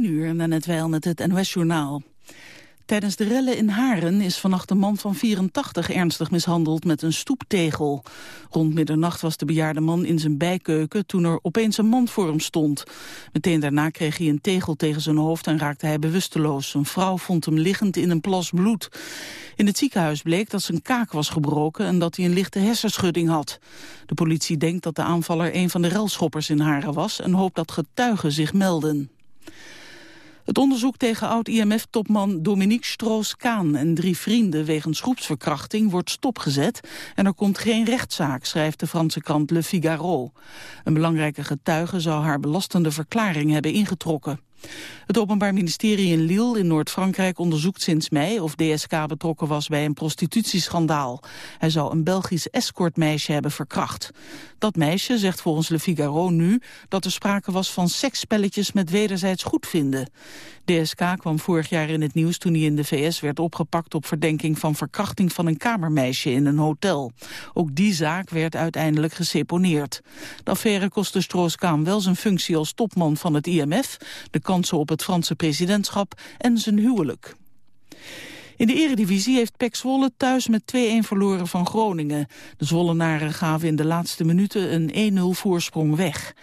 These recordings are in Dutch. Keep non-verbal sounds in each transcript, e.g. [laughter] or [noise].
10 uur net wel met het NOS-journaal. Tijdens de rellen in Haren is vannacht een man van 84 ernstig mishandeld met een stoeptegel. Rond middernacht was de bejaarde man in zijn bijkeuken toen er opeens een man voor hem stond. Meteen daarna kreeg hij een tegel tegen zijn hoofd en raakte hij bewusteloos. Een vrouw vond hem liggend in een plas bloed. In het ziekenhuis bleek dat zijn kaak was gebroken en dat hij een lichte hersenschudding had. De politie denkt dat de aanvaller een van de relschoppers in Haren was en hoopt dat getuigen zich melden. Het onderzoek tegen oud-IMF-topman Dominique Stroos-Kaan en drie vrienden wegens groepsverkrachting wordt stopgezet en er komt geen rechtszaak, schrijft de Franse krant Le Figaro. Een belangrijke getuige zou haar belastende verklaring hebben ingetrokken. Het Openbaar Ministerie in Lille in Noord-Frankrijk onderzoekt sinds mei of DSK betrokken was bij een prostitutieschandaal. Hij zou een Belgisch escortmeisje hebben verkracht. Dat meisje zegt volgens Le Figaro nu dat er sprake was van seksspelletjes met wederzijds goedvinden. DSK kwam vorig jaar in het nieuws toen hij in de VS werd opgepakt op verdenking van verkrachting van een kamermeisje in een hotel. Ook die zaak werd uiteindelijk geseponeerd. De affaire kostte Stroos-Kaan wel zijn functie als topman van het IMF, de kansen op het Franse presidentschap en zijn huwelijk. In de eredivisie heeft Pek Zwolle thuis met 2-1 verloren van Groningen. De Zwollenaren gaven in de laatste minuten een 1-0 voorsprong weg.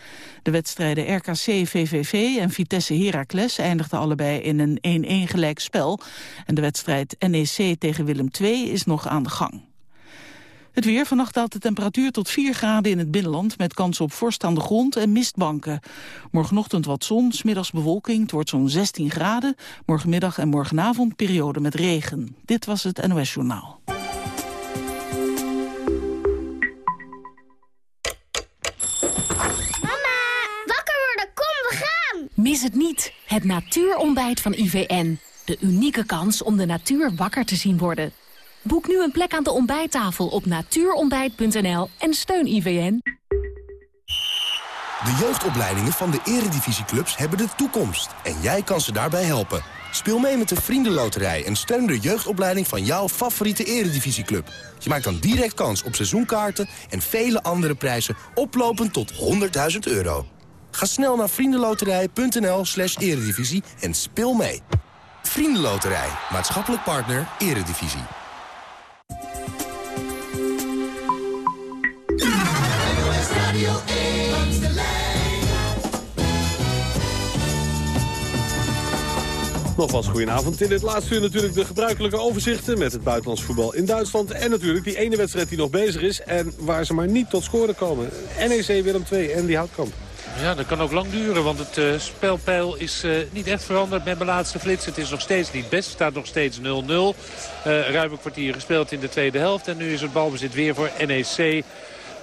De wedstrijden RKC-VVV en Vitesse-Heracles eindigden allebei in een 1-1 gelijk spel. En de wedstrijd NEC tegen Willem II is nog aan de gang. Het weer. Vannacht daalt de temperatuur tot 4 graden in het binnenland... met kans op vorst aan de grond en mistbanken. Morgenochtend wat zon, smiddags bewolking. Het wordt zo'n 16 graden. Morgenmiddag en morgenavond periode met regen. Dit was het NOS Journaal. Mama, wakker worden, kom, we gaan! Mis het niet, het natuurontbijt van IVN. De unieke kans om de natuur wakker te zien worden. Boek nu een plek aan de ontbijttafel op natuurontbijt.nl en steun IVN. De jeugdopleidingen van de eredivisieclubs hebben de toekomst. En jij kan ze daarbij helpen. Speel mee met de Vriendenloterij en steun de jeugdopleiding van jouw favoriete eredivisieclub. Je maakt dan direct kans op seizoenkaarten en vele andere prijzen oplopend tot 100.000 euro. Ga snel naar vriendenloterij.nl slash eredivisie en speel mee. Vriendenloterij, maatschappelijk partner, eredivisie. Nogmaals, goedenavond. In dit laatste uur natuurlijk de gebruikelijke overzichten... met het buitenlands voetbal in Duitsland. En natuurlijk die ene wedstrijd die nog bezig is... en waar ze maar niet tot scoren komen. NEC Willem II en die Houtkamp. Ja, dat kan ook lang duren, want het uh, spelpeil is uh, niet echt veranderd met mijn laatste flits. Het is nog steeds niet best, het staat nog steeds 0-0. Uh, ruim een kwartier gespeeld in de tweede helft en nu is het balbezit weer voor NEC.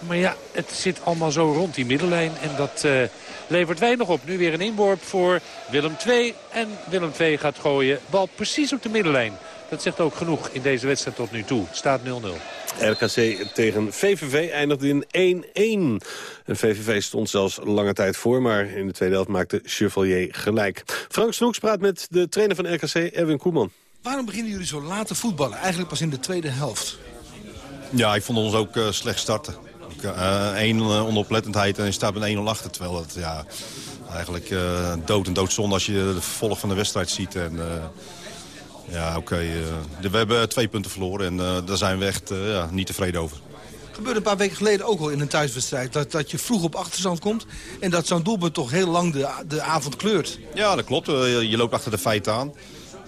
Maar ja, het zit allemaal zo rond die middellijn en dat uh, levert weinig op. Nu weer een inworp voor Willem II en Willem II gaat gooien. Bal precies op de middellijn. Dat zegt ook genoeg in deze wedstrijd tot nu toe. Het staat 0-0. RKC tegen VVV eindigde in 1-1. En VVV stond zelfs lange tijd voor, maar in de tweede helft maakte Chevalier gelijk. Frank Snoeks praat met de trainer van RKC, Erwin Koeman. Waarom beginnen jullie zo laat te voetballen? Eigenlijk pas in de tweede helft. Ja, ik vond ons ook uh, slecht starten. Eén uh, uh, onoplettendheid en je staat met 1-0 achter. Terwijl het ja, eigenlijk uh, dood en doodzonde als je de vervolg van de wedstrijd ziet. En, ja, oké. Okay, we hebben twee punten verloren en daar zijn we echt ja, niet tevreden over gebeurde een paar weken geleden ook al in een thuiswedstrijd. Dat, dat je vroeg op achterstand komt en dat zo'n doelpunt toch heel lang de, de avond kleurt. Ja, dat klopt. Je loopt achter de feiten aan.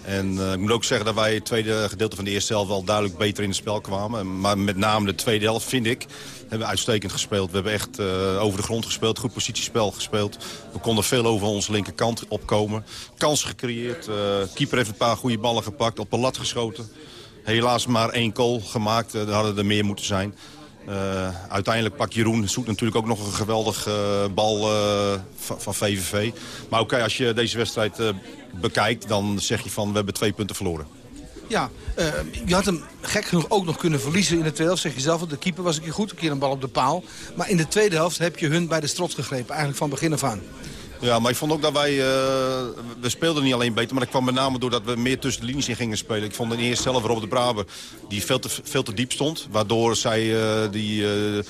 En uh, ik moet ook zeggen dat wij het tweede gedeelte van de eerste helft wel duidelijk beter in het spel kwamen. Maar met name de tweede helft, vind ik, hebben we uitstekend gespeeld. We hebben echt uh, over de grond gespeeld, goed positiespel gespeeld. We konden veel over onze linkerkant opkomen. Kansen gecreëerd. Uh, keeper heeft een paar goede ballen gepakt, op een lat geschoten. Helaas maar één goal gemaakt. er hadden er meer moeten zijn. Uh, uiteindelijk pakt Jeroen Zoet natuurlijk ook nog een geweldig uh, bal uh, van, VVV. Maar oké, als je deze wedstrijd bekijkt, dan zeg je van we hebben twee punten verloren. Ja, je had hem gek genoeg ook nog kunnen verliezen in de tweede helft. Zeg je zelf, de keeper was een keer goed, een keer een bal op de paal. Maar in de tweede helft heb je hun bij de strot gegrepen, eigenlijk van begin af aan. Ja, maar ik vond ook dat wij... Uh, we speelden niet alleen beter, maar dat kwam met name doordat we meer tussen de linies in gingen spelen. Ik vond in eerste zelf Robert de Braber, die veel te, veel te diep stond. Waardoor zij uh, die... Uh,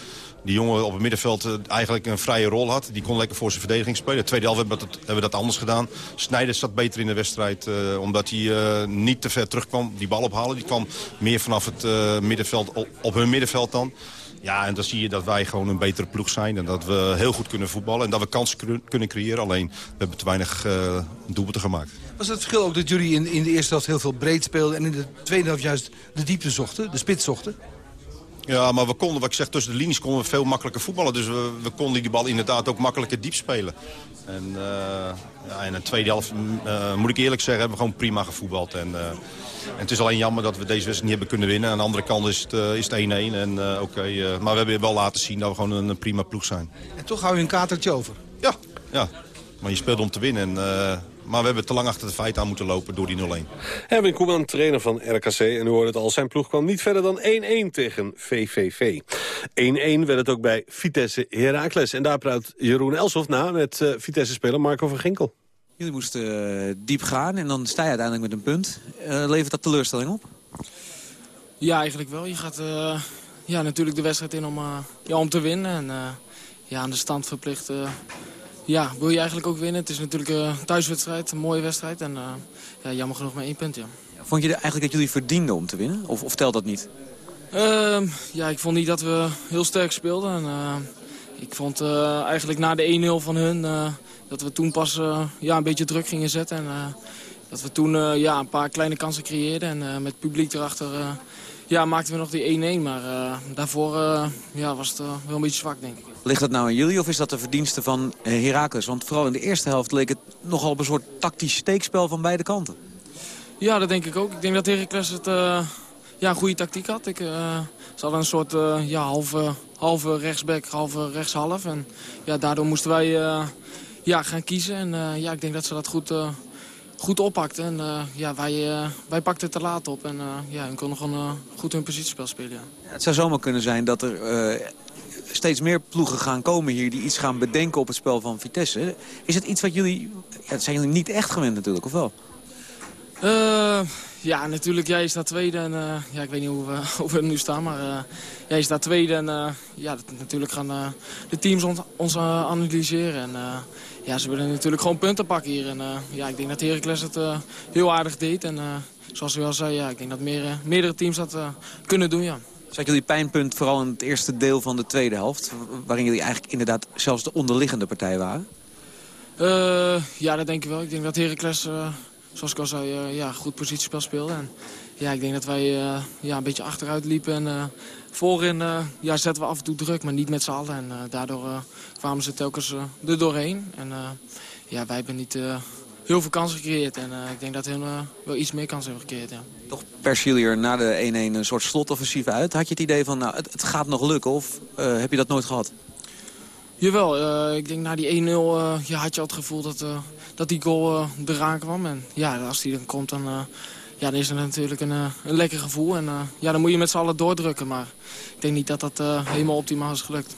die jongen op het middenveld eigenlijk een vrije rol had. Die kon lekker voor zijn verdediging spelen. De tweede helft hebben we dat, hebben we dat anders gedaan. Snijders zat beter in de wedstrijd omdat hij niet te ver terugkwam. Die bal ophalen. Die kwam meer vanaf het middenveld op, op hun middenveld dan. Ja, en dan zie je dat wij gewoon een betere ploeg zijn. En dat we heel goed kunnen voetballen. En dat we kansen kunnen creëren. Alleen, we hebben te weinig uh, doelpunten gemaakt. Was het verschil ook dat jullie in, in de eerste helft heel veel breed speelden... en in de tweede helft juist de diepte zochten, de spits zochten? Ja, maar we konden, wat ik zeg, tussen de linies konden we veel makkelijker voetballen. Dus we, we konden die bal inderdaad ook makkelijker diep spelen. En uh, ja, in de tweede helft, uh, moet ik eerlijk zeggen, hebben we gewoon prima gevoetbald. En, uh, en het is alleen jammer dat we deze wedstrijd niet hebben kunnen winnen. Aan de andere kant is het 1-1. is het 1-1 en oké, okay, maar we hebben wel laten zien dat we gewoon een, een, prima ploeg zijn. En toch hou je een katertje over? Ja, ja. maar je speelt om te winnen. En, maar we hebben te lang achter de feiten aan moeten lopen door die 0-1. Erwin Koeman, trainer van RKC. En u hoorde het al, zijn ploeg kwam niet verder dan 1-1 tegen VVV. 1-1 werd het ook bij Vitesse Heracles. En daar praat Jeroen Elshoff na met uh, Vitesse-speler Marco van Ginkel. Jullie moesten uh, diep gaan en dan sta je uiteindelijk met een punt. Uh, levert dat teleurstelling op? Ja, eigenlijk wel. Je gaat ja, natuurlijk de wedstrijd in om, ja, om te winnen. En ja, aan de stand verplicht ja, wil je eigenlijk ook winnen. Het is natuurlijk een thuiswedstrijd, een mooie wedstrijd. En uh, ja, jammer genoeg maar één punt, ja. Vond je eigenlijk dat jullie verdienden om te winnen? Of, of telt dat niet? Uh, ja, ik vond niet dat we heel sterk speelden. En, uh, ik vond uh, eigenlijk na de 1-0 van hun dat we toen pas ja, een beetje druk gingen zetten. En dat we toen ja, een paar kleine kansen creëerden. En met publiek erachter ja, maakten we nog die 1-1. Maar daarvoor ja, was het wel een beetje zwak, denk ik. Ligt dat nou aan jullie of is dat de verdienste van Heracles? Want vooral in de eerste helft leek het nogal op een soort tactisch steekspel van beide kanten. Ja, dat denk ik ook. Ik denk dat Heracles het, uh, ja, een goede tactiek had. Ik, uh, ze hadden een soort uh, ja, halve, halve rechtsback, halve rechtshalf. En ja, daardoor moesten wij ja, gaan kiezen. En ja, ik denk dat ze dat goed, goed oppakten. En ja, wij, wij pakten het te laat op. En ja, hun konden gewoon goed hun positiespel spelen. Ja. Ja, het zou zomaar kunnen zijn dat er steeds meer ploegen gaan komen hier... die iets gaan bedenken op het spel van Vitesse. Is het iets wat jullie... Ja, zijn jullie niet echt gewend natuurlijk, of wel? Uh, ja, natuurlijk. Jij staat tweede. En, uh, ja, ik weet niet hoe we, [laughs] hoe we nu staan, maar uh, jij staat tweede. En ja, dat, natuurlijk gaan de teams ons, ons analyseren. En ja, ze willen natuurlijk gewoon punten pakken hier. En ja, ik denk dat Heracles het heel aardig deed. En zoals u al zei, ja, ik denk dat meer, meerdere teams dat kunnen doen, ja. Zat jullie pijnpunt vooral in het eerste deel van de tweede helft... waarin jullie eigenlijk inderdaad zelfs de onderliggende partij waren? Uh, ja, dat denk ik wel. Ik denk dat Heracles, uh, zoals ik al zei, uh, ja, goed positiespel speelde. En ja, ik denk dat wij ja, een beetje achteruit liepen. En voorin ja, zetten we af en toe druk, maar niet met z'n allen. En daardoor kwamen ze telkens er doorheen. En ja, wij hebben niet heel veel kansen gecreëerd. En uh, ik denk dat hun uh, wel iets meer kansen hebben gecreëerd, ja. Toch pers jullie er na de 1-1 een soort slotoffensief uit. Had je het idee van, nou, het, het gaat nog lukken of uh, heb je dat nooit gehad? Jawel, ik denk na die 1-0 ja, had je al het gevoel dat, dat die goal eraan kwam. En ja, als die dan komt, dan, ja, dan is het natuurlijk een, een lekker gevoel. En ja, dan moet je met z'n allen doordrukken. Maar ik denk niet dat dat helemaal optimaal is gelukt.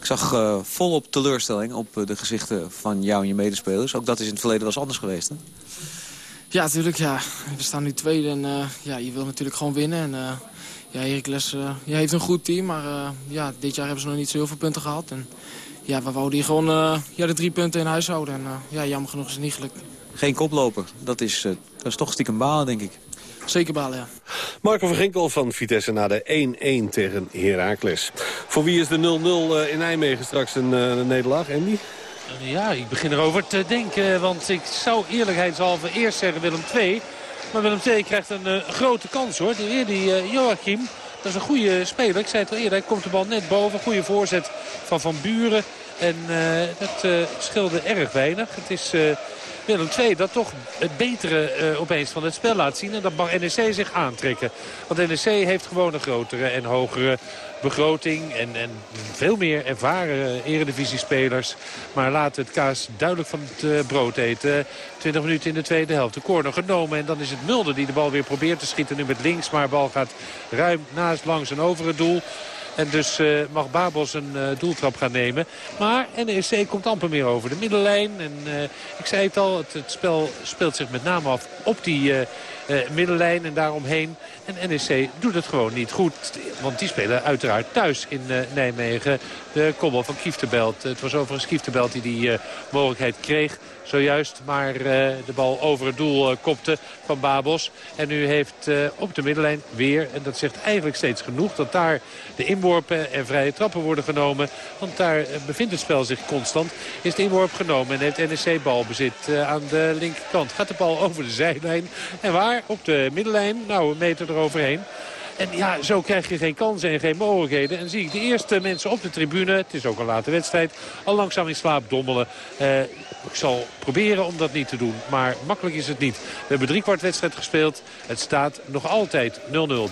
Ik zag uh, volop teleurstelling op uh, de gezichten van jou en je medespelers. Ook dat is in het verleden wel eens anders geweest, hè? Ja, natuurlijk. Ja. We staan nu tweede en uh, ja, je wil natuurlijk gewoon winnen. En, ja, Heracles ja, heeft een goed team, maar ja, dit jaar hebben ze nog niet zo heel veel punten gehad. En, ja, we wouden hier gewoon ja, de drie punten in huis houden. En ja, jammer genoeg is het niet gelukt. Geen koploper. Dat is, dat is toch stiekem balen, denk ik. Zeker balen, ja. Marco van Ginkel van Vitesse na de 1-1 tegen Heracles. Voor wie is de 0-0 in Nijmegen straks een, een nederlaag, Andy? Ja, ik begin erover te denken. Want ik zou eerlijkheidshalve eerst zeggen Willem II. Maar Willem II krijgt een uh, grote kans hoor. Die, die uh, Joachim, dat is een goede speler. Ik zei het al eerder, hij komt de bal net boven. Goede voorzet van Van Buren. En uh, dat scheelde erg weinig. Het is Willem II dat toch het betere uh, opeens van het spel laat zien. En dat mag NEC zich aantrekken. Want NEC heeft gewoon een grotere en hogere begroting. En, en veel meer ervaren eredivisiespelers. Maar laat het kaas duidelijk van het uh, brood eten. 20 minuten in de tweede helft. De corner genomen. En dan is het Mulder die de bal weer probeert te schieten. Nu met links. Maar de bal gaat ruim naast, langs en over het doel. En dus mag Babos een doeltrap gaan nemen. Maar NEC komt amper meer over de middenlijn. En ik zei het al, het, het, spel speelt zich met name af op die middenlijn en daaromheen. En NEC doet het gewoon niet goed. Want die spelen uiteraard thuis in Nijmegen de kobbel van Kieftebelt. Het was overigens Kieftebelt die die mogelijkheid kreeg zojuist. Maar uh, de bal over het doel uh, kopte van Babos. En nu heeft uh, op de middenlijn weer, en dat zegt eigenlijk steeds genoeg... dat daar de inworpen en vrije trappen worden genomen. Want daar bevindt het spel zich constant. Is de inworp genomen en heeft NEC balbezit aan de linkerkant. Gaat de bal over de zijlijn. En waar? Op de middenlijn. Nou, een meter eroverheen. En ja, zo krijg je geen kansen en geen mogelijkheden. En zie ik de eerste mensen op de tribune, het is ook een late wedstrijd, al langzaam in slaap dommelen. Uh, ik zal proberen om dat niet te doen, maar makkelijk is het niet. We hebben driekwart wedstrijd gespeeld. Het staat nog altijd 0-0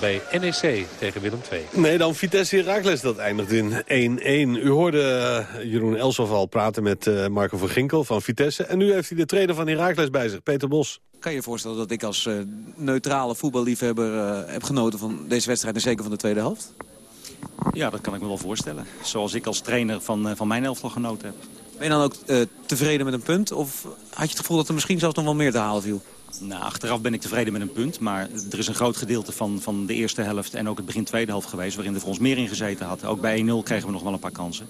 bij NEC tegen Willem II. Nee, dan Vitesse Herakles dat eindigt in 1-1. U hoorde uh, Jeroen Elsof al praten met uh, Marco van Ginkel van Vitesse. En nu heeft hij de trainer van Herakles bij zich, Peter Bos. Kan je je voorstellen dat ik als uh, neutrale voetballiefhebber uh, heb genoten van deze wedstrijd en zeker van de tweede helft? Ja, dat kan ik me wel voorstellen. Zoals ik als trainer van, uh, van mijn elftal genoten heb. Ben je dan ook tevreden met een punt? Of had je het gevoel dat er misschien zelfs nog wel meer te halen viel? Nou, achteraf ben ik tevreden met een punt. Maar er is een groot gedeelte van, van de eerste helft en ook het begin tweede helft geweest... waarin er voor ons meer in gezeten had. Ook bij 1-0 kregen we nog wel een paar kansen.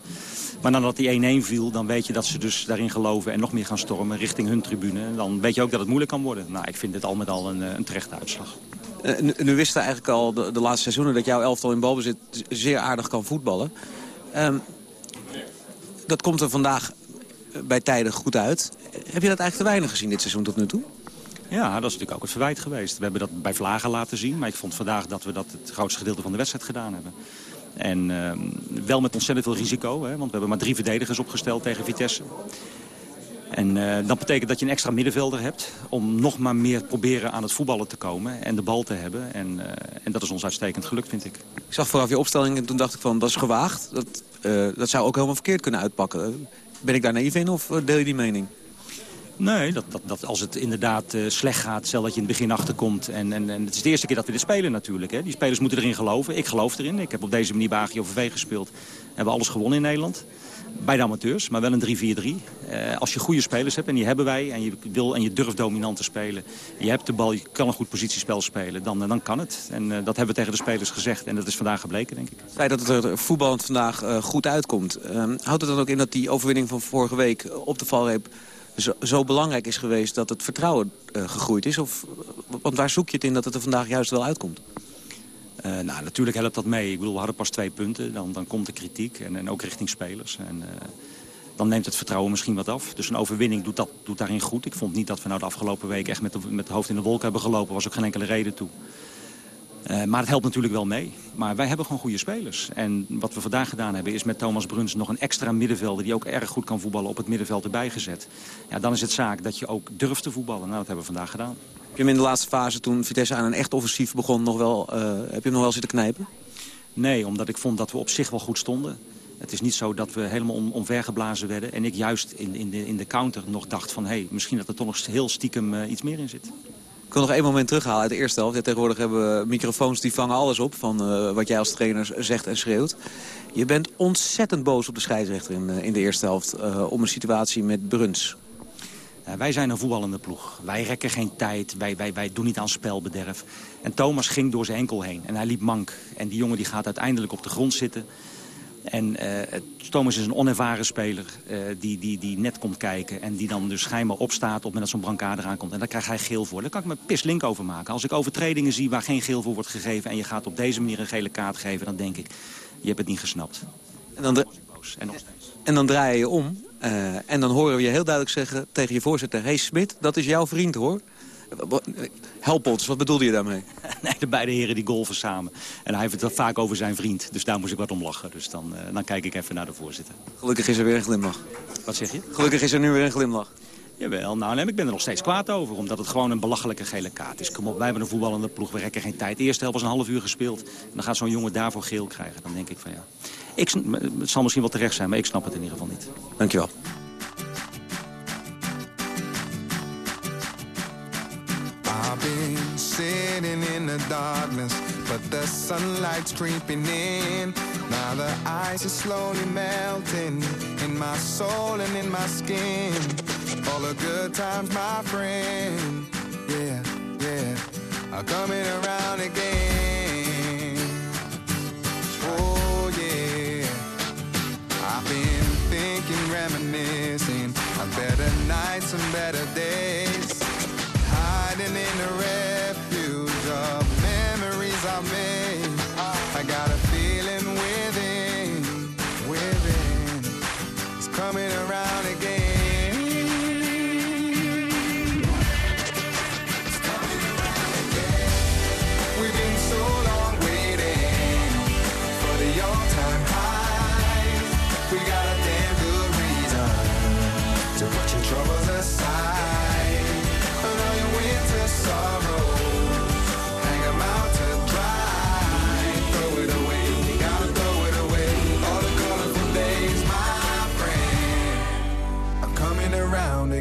Maar nadat die 1-1 viel, dan weet je dat ze dus daarin geloven... en nog meer gaan stormen richting hun tribune. Dan weet je ook dat het moeilijk kan worden. Nou, ik vind dit al met al een, eh, een terechte uitslag. Uh, nu, wisten eigenlijk al de, de, laatste seizoenen... dat jouw elftal in balbezit zeer aardig kan voetballen. Um, dat komt er vandaag bij tijden goed uit. Heb je dat eigenlijk te weinig gezien dit seizoen tot nu toe? Ja, dat is natuurlijk ook het verwijt geweest. We hebben dat bij Vlagen laten zien. Maar ik vond vandaag dat we dat het grootste gedeelte van de wedstrijd gedaan hebben. En uh, wel met ontzettend veel risico. Hè, want we hebben maar drie verdedigers opgesteld tegen Vitesse. En uh, dat betekent dat je een extra middenvelder hebt... om nog maar meer proberen aan het voetballen te komen en de bal te hebben. En, uh, en dat is ons uitstekend gelukt, vind ik. Ik zag vooraf je opstelling en toen dacht ik van, dat is gewaagd. Dat, dat zou ook helemaal verkeerd kunnen uitpakken. Ben ik daar naïef in of deel je die mening? Nee, dat, dat, dat als het inderdaad uh, slecht gaat, stel dat je in het begin achterkomt. En, en, en het is de eerste keer dat we dit spelen natuurlijk. Hè. Die spelers moeten erin geloven. Ik geloof erin. Ik heb op deze manier bij AGOVV gespeeld. We hebben alles gewonnen in Nederland. Bij de amateurs, maar wel een 3-4-3. Uh, eh, als je goede spelers hebt, en die hebben wij, en je wil en je durft dominant te spelen. Je hebt de bal, je kan een goed positiespel spelen, dan, dan kan het. En uh, dat hebben we tegen de spelers gezegd en dat is vandaag gebleken, denk ik. Het feit dat het er voetballend vandaag goed uitkomt, houdt het dan ook in dat die overwinning van vorige week op de valreep zo, zo, belangrijk is geweest dat het vertrouwen uh, gegroeid is? Of, want waar zoek je het in dat het er vandaag juist wel uitkomt? Uh, nou, natuurlijk helpt dat mee. Ik bedoel, we hadden pas twee punten. Dan, dan komt de kritiek en, en ook richting spelers. En, dan neemt het vertrouwen misschien wat af. Dus een overwinning doet, dat, doet daarin goed. Ik vond niet dat we nou de afgelopen week echt met, de, met het hoofd in de wolk hebben gelopen. was ook geen enkele reden toe. Uh, maar het helpt natuurlijk wel mee. Maar wij hebben gewoon goede spelers. En wat we vandaag gedaan hebben is met Thomas Bruns nog een extra middenvelder... die ook erg goed kan voetballen op het middenveld erbij gezet. Ja, dan is het zaak dat je ook durft te voetballen. Nou, dat hebben we vandaag gedaan. Heb je hem in de laatste fase, toen Vitesse aan een echt offensief begon... Nog wel, uh, heb je hem nog wel zitten knijpen? Nee, omdat ik vond dat we op zich wel goed stonden. Het is niet zo dat we helemaal om, omvergeblazen werden. En ik juist in, in, de, in de counter nog dacht van... hé, hey, misschien dat er toch nog heel stiekem uh, iets meer in zit. Ik wil nog één moment terughalen uit de eerste helft. Tegenwoordig hebben we microfoons die vangen alles op van uh, wat jij als trainer zegt en schreeuwt. Je bent ontzettend boos op de scheidsrechter in, uh, in de eerste helft uh, om een situatie met Bruns. Wij zijn een voetballende ploeg. Wij rekken geen tijd, wij, wij, wij doen niet aan spelbederf. En Thomas ging door zijn enkel heen en hij liep mank. En die jongen die gaat uiteindelijk op de grond zitten... En uh, Thomas is een onervaren speler uh, die, die, die net komt kijken... en die dan dus schijnbaar opstaat op het moment dat zo'n brancard eraan komt. En daar krijgt hij geel voor. Daar kan ik me pislink over maken. Als ik overtredingen zie waar geen geel voor wordt gegeven... en je gaat op deze manier een gele kaart geven, dan denk ik... je hebt het niet gesnapt. En dan, en, en dan draai je je om uh, en dan horen we je heel duidelijk zeggen tegen je voorzitter... hey Smit, dat is jouw vriend hoor. Help ons, wat bedoelde je daarmee? [laughs] nee, de beide heren die golven samen. En hij heeft het vaak over zijn vriend. Dus daar moest ik wat om lachen. Dus dan, uh, dan kijk ik even naar de voorzitter. Gelukkig is er weer een glimlach. Wat zeg je? Gelukkig is er nu weer een glimlach. Jawel, nou nee, ik ben er nog steeds kwaad over. Omdat het gewoon een belachelijke gele kaart is. Kom op, wij hebben een voetballende ploeg, we rekken geen tijd. Eerst helft was een half uur gespeeld. En dan gaat zo'n jongen daarvoor geel krijgen. Dan denk ik van ja. Ik, het zal misschien wel terecht zijn, maar ik snap het in ieder geval niet. Dankjewel. Been sitting in the darkness, but the sunlight's creeping in. Now the ice is slowly melting in my soul and in my skin. All the good times, my friend, yeah, yeah, are coming around again. Oh yeah, I've been thinking, reminiscing of better nights and better days, in the refuge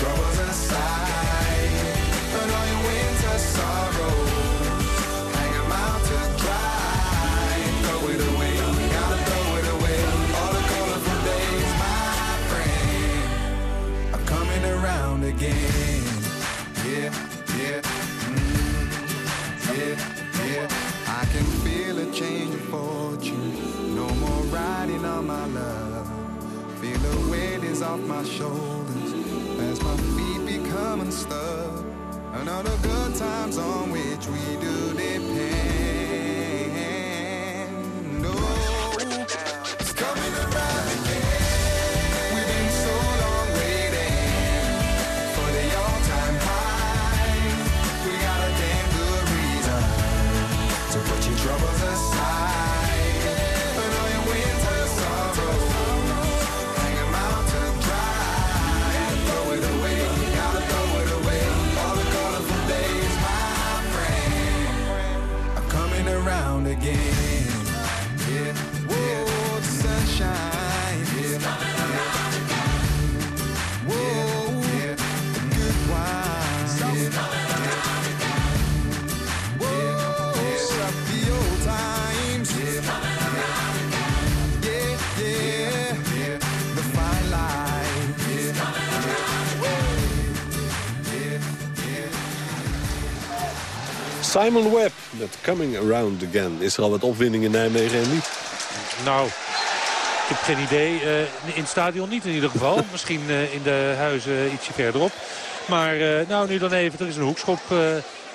Troubles aside. All your winter sorrows, out to dry. Throw it away, gotta throw it away. All the colorful days, my friend, are coming around again. Yeah, yeah, mm, yeah, yeah. I can feel a change of fortune. No more riding on my love. Feel the weight is off my shoulders And all the good times on which we do Simon Webb met Coming Around Again. Is er al wat opwinding in Nijmegen en niet? Nou, ik heb geen idee. Eh, in het stadion niet in ieder geval. [laughs] Misschien eh, in de huizen ietsje verderop. Maar eh, nou, nu dan even. Er is een hoekschop. eh,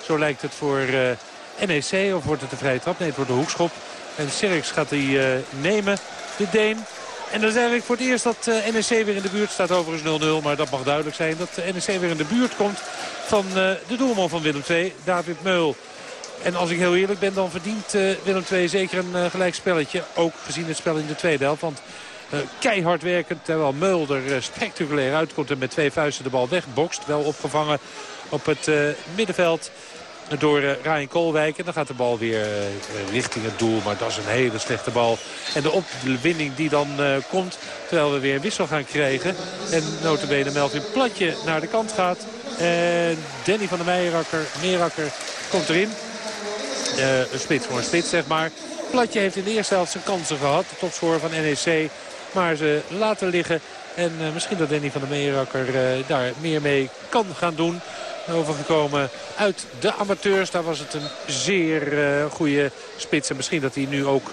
zo lijkt het voor eh, NEC. Of wordt het een vrije trap? Nee, het wordt een hoekschop. En Serks gaat die eh, nemen. De Deen. En dat is eigenlijk voor het eerst dat eh, NEC weer in de buurt staat. Overigens 0-0. Maar dat mag duidelijk zijn dat eh, NEC weer in de buurt komt van eh, de doelman van Willem II. David Meul. En als ik heel eerlijk ben, dan verdient eh, Willem II zeker een uh, gelijk spelletje. Ook gezien het spel in de tweede helft. Want uh, keihard werkend, terwijl Mulder spectaculair uitkomt en met twee vuisten de bal wegbokst. Wel opgevangen op het middenveld door uh, Ryan Koolwijk. En dan gaat de bal weer richting het doel. Maar dat is een hele slechte bal. En de opwinning die dan komt, terwijl we weer een wissel gaan krijgen. En notabene Melvin Platje naar de kant gaat. En Danny van der Meijerakker, Meerakker komt erin. Een spits voor een spits, zeg maar. Platje heeft in de eerste helft zijn kansen gehad. De topscorer van NEC. Maar ze laten liggen. En misschien dat Danny van der Meijerakker daar meer mee kan gaan doen overgekomen uit de amateurs. Daar was het een zeer uh, goede spits. En misschien dat hij nu ook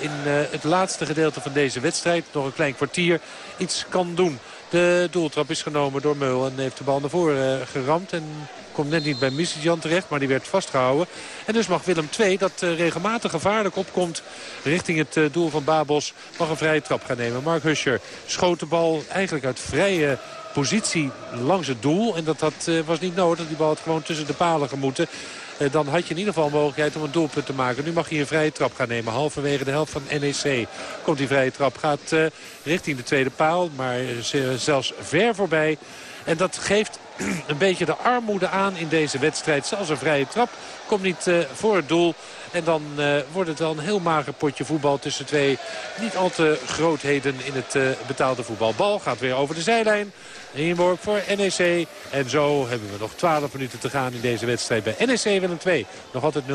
in het laatste gedeelte van deze wedstrijd... nog een klein kwartier iets kan doen. De doeltrap is genomen door Meul en heeft de bal naar voren eh, geramd. En komt net niet bij Missisjan terecht, maar die werd vastgehouden. En dus mag Willem II, dat eh, regelmatig gevaarlijk opkomt richting het eh, doel van Babos, mag een vrije trap gaan nemen. Mark Huscher schoot de bal eigenlijk uit vrije positie langs het doel. En dat, dat was niet nodig. Die bal had gewoon tussen de palen gemoeten. Eh, dan had je in ieder geval mogelijkheid om een doelpunt te maken. Nu mag hij een vrije trap gaan nemen. Halverwege de helft van NEC komt die vrije trap. Gaat eh, richting de tweede paal, maar eh, zelfs ver voorbij. En dat geeft [clears throat] een beetje de armoede aan in deze wedstrijd. Zelfs een vrije trap komt niet voor het doel. En dan eh, wordt het wel een heel mager potje voetbal tussen twee niet al te grootheden in het eh, betaalde voetbal. Bal gaat weer over de zijlijn. Inworp voor NEC. En zo hebben we nog 12 minuten te gaan in deze wedstrijd bij NEC Willem 2. Nog altijd 0-0.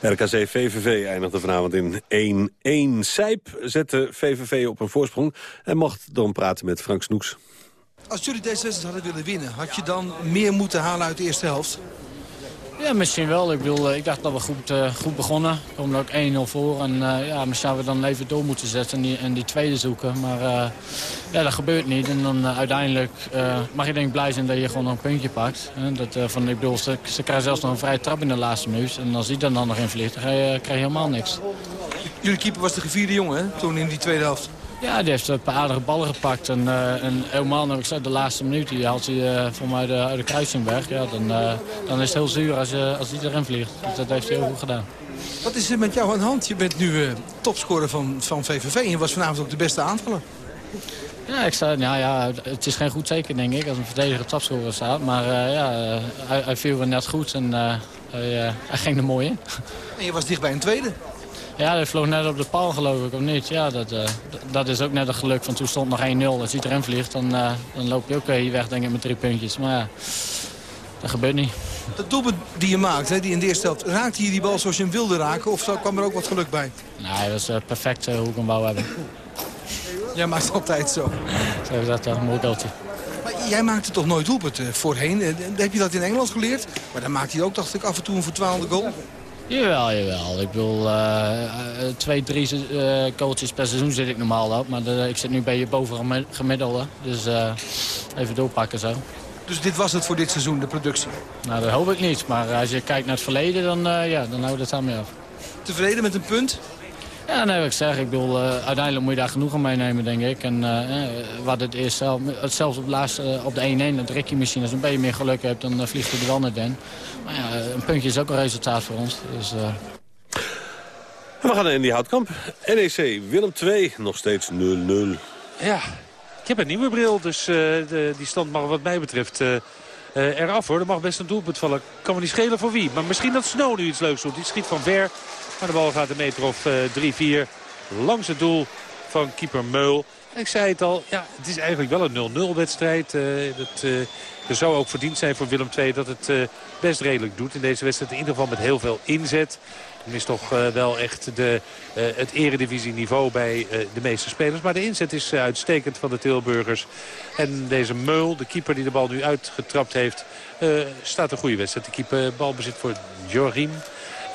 RKC VVV eindigde vanavond in 1-1. Sijp zette VVV op een voorsprong en mocht dan praten met Frank Snoeks. Als jullie deze wedstrijd hadden willen winnen, had je dan meer moeten halen uit de eerste helft? Ja, misschien wel. Ik, bedoel, eh, ik dacht dat we goed, eh, goed begonnen. Er ook 1-0 voor. En eh, ja, misschien we dan even door moeten zetten en die, en die tweede zoeken. Maar ja, dat gebeurt niet. En dan uiteindelijk mag je denk ik blij zijn dat je gewoon een puntje pakt. Dat, van, ik bedoel, ze, krijgen zelfs nog een vrije trap in de laatste minuut. En als die dan, dan nog in krijg je, krijg je helemaal niks. Jullie keeper was de gevierde jongen, toen in die tweede helft. Ja, die heeft een paar aardige ballen gepakt. En, eh en helemaal, ik de laatste minuut, die haalt hij eh, voor mij de, uit de kruising weg. Ja, dan, eh, dan is het heel zuur als, als die erin vliegt. Dus dat heeft hij heel goed gedaan. Wat is er met jou aan de hand? Je bent nu eh, topscorer van, van VVV en je was vanavond ook de beste aanvaller. Ja, ik sta, nou ja, het is geen goed zeker, denk ik, als een verdediger topscorer staat. Maar eh, ja, eh, hij, hij viel weer net goed en eh, hij, eh, hij ging er mooi in. En je was dicht bij een tweede. Ja, hij vloog net op de paal, geloof ik, of niet? Ja, dat, eh, dat is ook net een geluk, van toen stond nog 1-0. Als hij erin vliegt, dan, eh, dan loop je ook eh, hier weg, denk ik, met drie puntjes. Maar ja, dat gebeurt niet. Dat doelpunt die je maakt, hè, die in de eerste helft, raakte je die bal zoals je hem wilde raken? Of kwam er ook wat geluk bij? Nee, dat is eh, perfect hoe ik hem wou hebben. [laughs] Jij maakt het altijd zo. Zo is dat toch een mooi. Maar jij maakte toch nooit doelpunten voorheen? Heb je dat in Engeland geleerd? Maar dan maakte hij ook, dacht ik, af en toe een verdwaalde goal. Jawel, jawel. Ik bedoel, eh, eh, twee, drie eh coaches per seizoen zit ik normaal op. Maar de- ik zit nu bij je boven gemi- gemiddelde. Dus eh, even doorpakken zo. Dus dit was het voor dit seizoen, de productie. Nou, dat hoop ik niet. Maar als je kijkt naar het verleden, dan, eh ja, dan houdt het aan mee af. Tevreden met een punt? Ja, nee, wat ik zeg. Ik bedoel, eh, uiteindelijk moet je daar genoeg aan meenemen, denk ik. En eh, eh, wat het is, zelf, het zelfs op, de laatste, eh, op de 1-1, dat Ricky misschien als een beetje meer geluk hebt, dan vliegt hij er wel net in. Maar ja, een puntje is ook een resultaat voor ons. Dus, eh, we gaan naar Andy Houtkamp. NEC Willem 2, nog steeds 0-0. Ja, ik heb een nieuwe bril, dus eh, de, die stand mag wat mij betreft eh, eh, eraf hoor. Er mag best een doelpunt vallen. Kan me niet schelen voor wie. Maar misschien dat Snow nu iets leuks doet. Die schiet van ver. Maar de bal gaat een meter of eh 3-4 langs het doel van keeper Meul. En ik zei het al, ja, het is eigenlijk wel een 0-0 wedstrijd. Eh, dat, eh, er zou ook verdiend zijn voor Willem II dat het eh, best redelijk doet in deze wedstrijd. In ieder geval met heel veel inzet. Er is toch eh, wel echt de, eh, het eredivisieniveau bij eh, de meeste spelers. Maar de inzet is eh, uitstekend van de Tilburgers. En deze Meul, de keeper die de bal nu uitgetrapt heeft, eh, staat een goede wedstrijd. De keeper balbezit voor Jorim.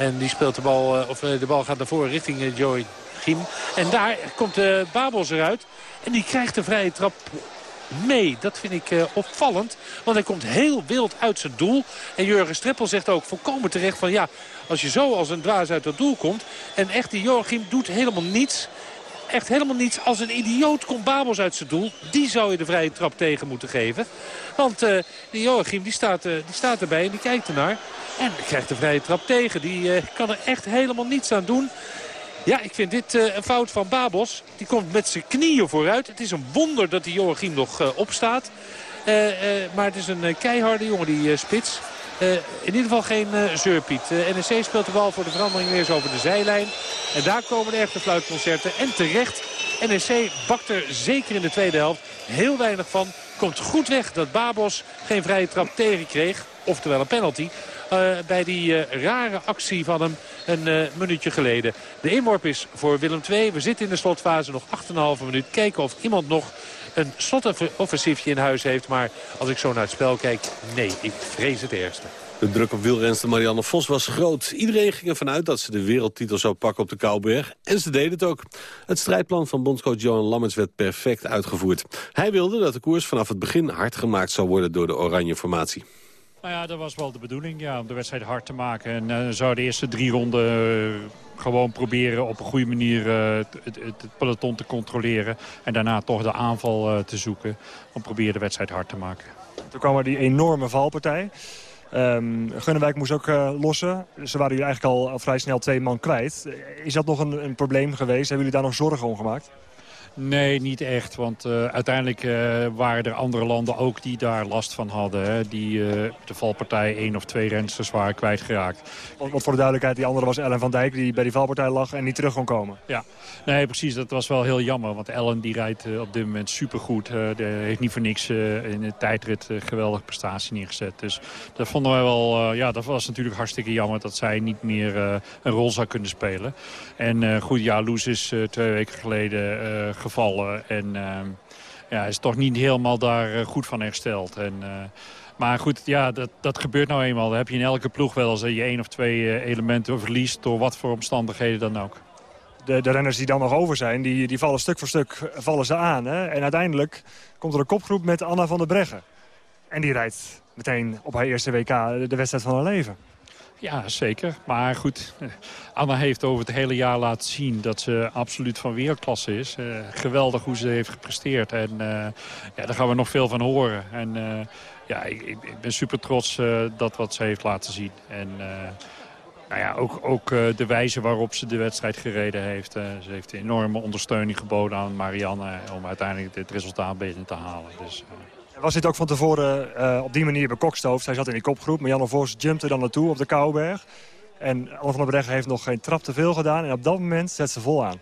En die speelt de bal, eh, of eh, de bal gaat naar voren richting uh, Joachim. En daar komt Babels eruit. En die krijgt de vrije trap mee. Dat vind ik opvallend. Want hij komt heel wild uit zijn doel. En Jurgen Streppel zegt ook volkomen terecht van ja, als je zo als een dwaas uit dat doel komt. En echt die Joachim doet helemaal niets. Echt helemaal niets. Als een idioot komt Babels uit zijn doel. Die zou je de vrije trap tegen moeten geven. Want uh, die Joachim die staat, uh, die staat erbij en die kijkt ernaar. En krijgt de vrije trap tegen. Die uh, kan er echt helemaal niets aan doen. Ja, ik vind dit een fout van Babos. Die komt met zijn knieën vooruit. Het is een wonder dat die Joachim nog opstaat. Maar het is een keiharde jongen, die spits. In ieder geval geen zeurpiet. NEC speelt de bal voor de verandering weer eens over de zijlijn. En daar komen de echte fluitconcerten. En terecht, NEC bakt er zeker in de tweede helft heel weinig van. Komt goed weg dat Babos geen vrije trap tegenkreeg. Oftewel een penalty. Bij die rare actie van hem een minuutje geleden. De inworp is voor Willem II. We zitten in de slotfase nog 8,5 minuut. Kijken of iemand nog een slotoffensiefje in huis heeft. Maar als ik zo naar het spel kijk, nee, ik vrees het ergste. De druk op wielrenster Marianne Vos was groot. Iedereen ging ervan uit dat ze de wereldtitel zou pakken op de Kouwberg. En ze deden het ook. Het strijdplan van bondscoach Johan Lammers werd perfect uitgevoerd. Hij wilde dat de koers vanaf het begin hard gemaakt zou worden door de oranje formatie. Nou ja, dat was wel de bedoeling, ja, om de wedstrijd hard te maken. En uh, zou de eerste drie ronden uh, gewoon proberen op een goede manier uh, het, het, peloton te controleren. En daarna toch de aanval te zoeken om proberen de wedstrijd hard te maken. Toen kwam er die enorme valpartij. Um, Gunnewijk moest ook lossen. Ze waren jullie eigenlijk al, al, vrij snel twee man kwijt. Is dat nog een, een probleem geweest? Hebben jullie daar nog zorgen om gemaakt? Nee, niet echt. Want uh, uiteindelijk uh, waren er andere landen ook die daar last van hadden. Hè, die uh, de valpartij één of twee rensters waren kwijtgeraakt. Want, want voor de duidelijkheid, die andere was Ellen van Dijk... die bij die valpartij lag en niet terug kon komen. Ja, nee, precies. Dat was wel heel jammer. Want Ellen die rijdt op dit moment supergoed. Hij heeft niet voor niks in de tijdrit geweldige prestatie neergezet. Dus dat vonden wij wel... ja, dat was natuurlijk hartstikke jammer dat zij niet meer een rol zou kunnen spelen. En goed, ja, Loes is twee weken geleden gevallen. En uh, ja, is toch niet helemaal daar uh, goed van hersteld. En, uh, maar goed, ja, dat, dat gebeurt nou eenmaal. Dan heb je in elke ploeg wel eens dat je één of twee elementen verliest... door wat voor omstandigheden dan ook. De, de renners die dan nog over zijn, die, die vallen stuk voor stuk vallen ze aan. Hè? En uiteindelijk komt er een kopgroep met Anna van der Breggen. En die rijdt meteen op haar eerste WK de wedstrijd van haar leven. Ja, zeker. Maar goed, Anna heeft over het hele jaar laten zien dat ze absoluut van wereldklasse is. Uh, geweldig hoe ze heeft gepresteerd. En uh, ja, daar gaan we nog veel van horen. En ja, ik, ik, ben super trots dat wat ze heeft laten zien. En nou ja, ook, ook de wijze waarop ze de wedstrijd gereden heeft. ze heeft enorme ondersteuning geboden aan Marianne om uiteindelijk dit resultaat binnen te halen. Dus, was dit ook van tevoren uh, op die manier bekokstoofd? Hij zat in die kopgroep, maar Janne Vos jumpte dan naartoe op de Kouwberg. En Anne van der Breggen heeft nog geen trap te veel gedaan. En op dat moment zet ze vol aan.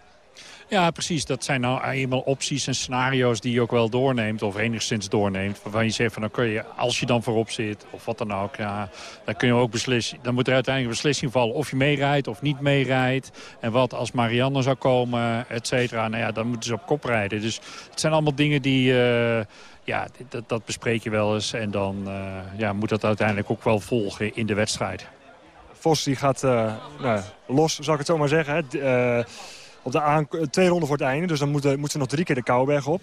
Ja, precies. Dat zijn nou eenmaal opties en scenario's die je ook wel doorneemt. Of enigszins doorneemt. Waarvan je zegt van dan kun je, als je dan voorop zit. Of wat dan ook. Ja, dan kun je ook beslissen. Dan moet er uiteindelijk een beslissing vallen. Of je meerijdt of niet meerijdt. En wat als Marianne zou komen, et cetera. Nou ja, dan moeten ze op kop rijden. Dus het zijn allemaal dingen die... Uh, ja, dat, dat bespreek je wel eens. En dan uh, ja, moet dat uiteindelijk ook wel volgen in de wedstrijd. Vos die gaat uh, nou, los, zal ik het zo maar zeggen. Uh, op de twee ronden voor het einde. Dus dan moet, moet ze nog drie keer de Kouwberg op.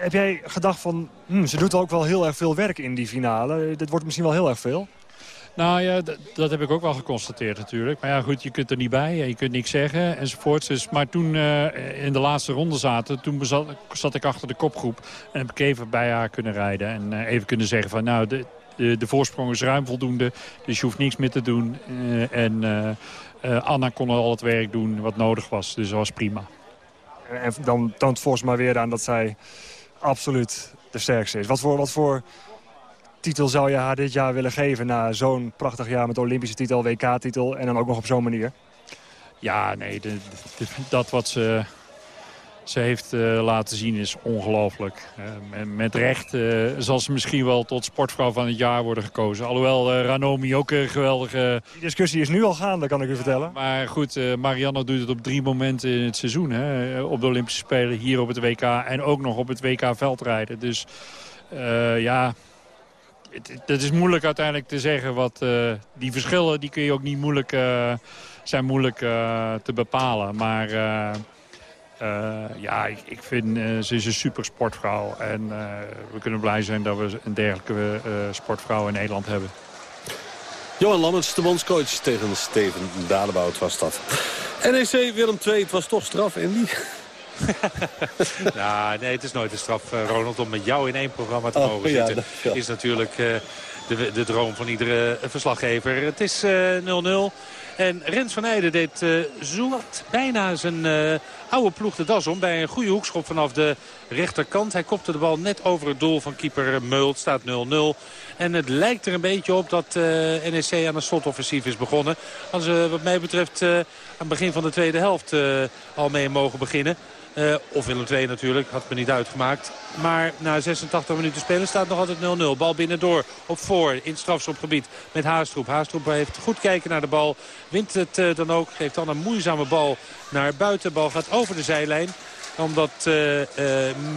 heb jij gedacht van, hm, ze doet ook wel heel erg veel werk in die finale. Dit wordt misschien wel heel erg veel. Nou ja, dat heb ik ook wel geconstateerd natuurlijk. Maar ja, goed, je kunt er niet bij. Je kunt niks zeggen enzovoorts. Dus, maar toen uh, in de laatste ronde zaten, toen zat, ik achter de kopgroep. En heb ik even bij haar kunnen rijden. En uh, even kunnen zeggen van, nou, de, de, voorsprong is ruim voldoende. Dus je hoeft niks meer te doen. Uh, en Anna kon al het werk doen wat nodig was. Dus dat was prima. En dan toont Vos maar weer aan dat zij absoluut de sterkste is. Wat voor... Wat voor titel zou je haar dit jaar willen geven... na zo'n prachtig jaar met Olympische titel, WK-titel... en dan ook nog op zo'n manier? Ja, nee, de, de, dat wat ze, ze heeft uh, laten zien is ongelooflijk. Uh, met recht uh, zal ze misschien wel tot sportvrouw van het jaar worden gekozen. Alhoewel Ranomi ook een geweldige... Die discussie is nu al gaande, kan ik u vertellen. Maar goed, Marianne doet het op drie momenten in het seizoen. Hè? Op de Olympische Spelen, hier op het WK en ook nog op het WK veldrijden. Dus ja, het, is moeilijk uiteindelijk te zeggen. Wat, uh, die verschillen die kun je ook niet moeilijk, uh, zijn moeilijk uh, te bepalen. Maar ja, ik, ik vind ze is een super sportvrouw. En we kunnen blij zijn dat we een dergelijke sportvrouw in Nederland hebben. Johan Lammers, de bondscoach tegen Steven Dadebout was dat. NEC Willem II, het was toch straf, Andy? [laughs] nou, nee, het is nooit een straf, uh, Ronald, om met jou in één programma te oh, mogen ja, zitten. Is natuurlijk uh, de, de droom van iedere verslaggever. Het is 0-0. Uh, en Rens van Eijden deed uh, zowat bijna zijn uh, oude ploeg de das om. Bij een goede hoekschop vanaf de rechterkant. Hij kopte de bal net over het doel van keeper Meult. Staat 0-0. En het lijkt er een beetje op dat uh, NEC aan een slotoffensief is begonnen. Als ze wat mij betreft aan het begin van de tweede helft al mee mogen beginnen. Uh, of Willem II natuurlijk, had me niet uitgemaakt. Maar na 86 minuten spelen staat nog altijd 0-0. Bal binnendoor op voor in het strafschopgebied met Haastroep. Haastroep heeft goed kijken naar de bal. Wint het uh, dan ook. Geeft dan een moeizame bal naar buiten. Bal gaat over de zijlijn. Omdat uh, uh,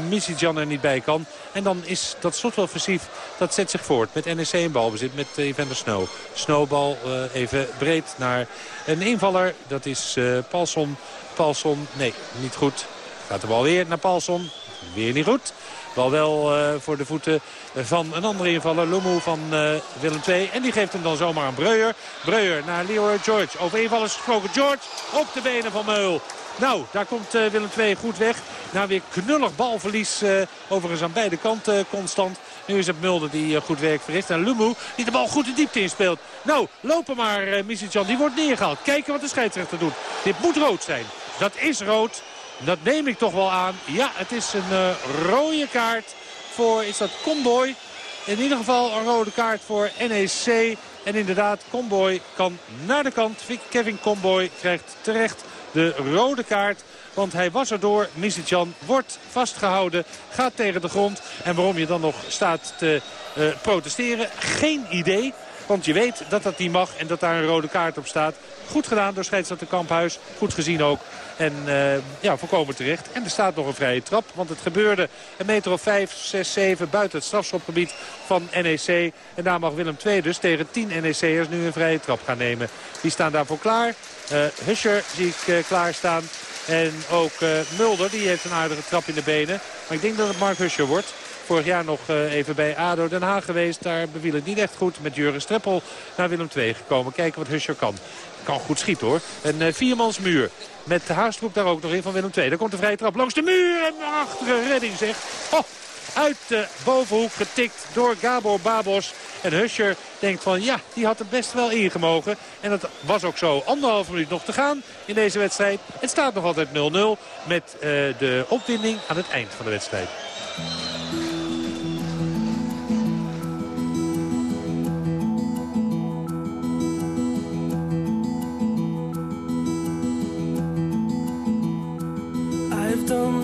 Misicjan er niet bij kan. En dan is dat slotoffensief, dat zet zich voort. Met NEC in balbezit, met uh, Evander Snow. Snowbal even breed naar een invaller. Dat is Paulson. Paulson, nee, niet goed. Gaat de bal weer naar Paulson. Weer niet goed. Bal wel uh, voor de voeten van een andere invaller. Lumu van uh, Willem II. En die geeft hem dan zomaar aan Breuer. Breuer naar Leroy George. Over invallers gesproken. George op de benen van Meul. Nou, daar komt uh, Willem II goed weg. Nou, weer knullig balverlies. overigens aan beide kanten constant. Nu is het Mulder die goed werk verricht. En Lumu die de bal goed de diepte inspeelt. Nou, lopen maar, uh, Misicjan. Die wordt neergehaald. Kijken wat de scheidsrechter doet. Dit moet rood zijn. Dat is rood. Dat neem ik toch wel aan. Ja, het is een uh, rode kaart voor, is dat Comboy? In ieder geval een rode kaart voor NEC. En inderdaad, Comboy kan naar de kant. Kevin Comboy krijgt terecht de rode kaart. Want hij was erdoor. Misicjan wordt vastgehouden. Gaat tegen de grond. En waarom je dan nog staat te uh, protesteren, geen idee. Want je weet dat dat niet mag en dat daar een rode kaart op staat. Goed gedaan door scheidsrechter Kamphuis. Goed gezien ook. En uh, ja, volkomen terecht. En er staat nog een vrije trap. Want het gebeurde een meter of 5, 6, 7 buiten het strafschopgebied van NEC. En daar mag Willem II dus tegen 10 NEC'ers nu een vrije trap gaan nemen. Die staan daarvoor klaar. Uh, Huscher zie ik uh, klaarstaan. En ook Mulder, die heeft een aardige trap in de benen. Maar ik denk dat het Mark Huscher wordt. Vorig jaar nog uh, even bij ADO Den Haag geweest. Daar beviel het niet echt goed. Met Jurgen Streppel naar Willem II gekomen. Kijken wat Huscher kan. Kan goed schieten hoor. Een uh, viermans muur. Met Haastroep daar ook nog in van Willem II. Daar komt de vrije trap langs de muur. En achtige redding zeg. Oh, uit de bovenhoek getikt door Gabor Babos. En Huscher denkt van ja, die had er best wel ingemogen. En dat was ook zo. Anderhalve minuut nog te gaan in deze wedstrijd. Het staat nog altijd 0-0 met uh, de opwinding aan het eind van de wedstrijd.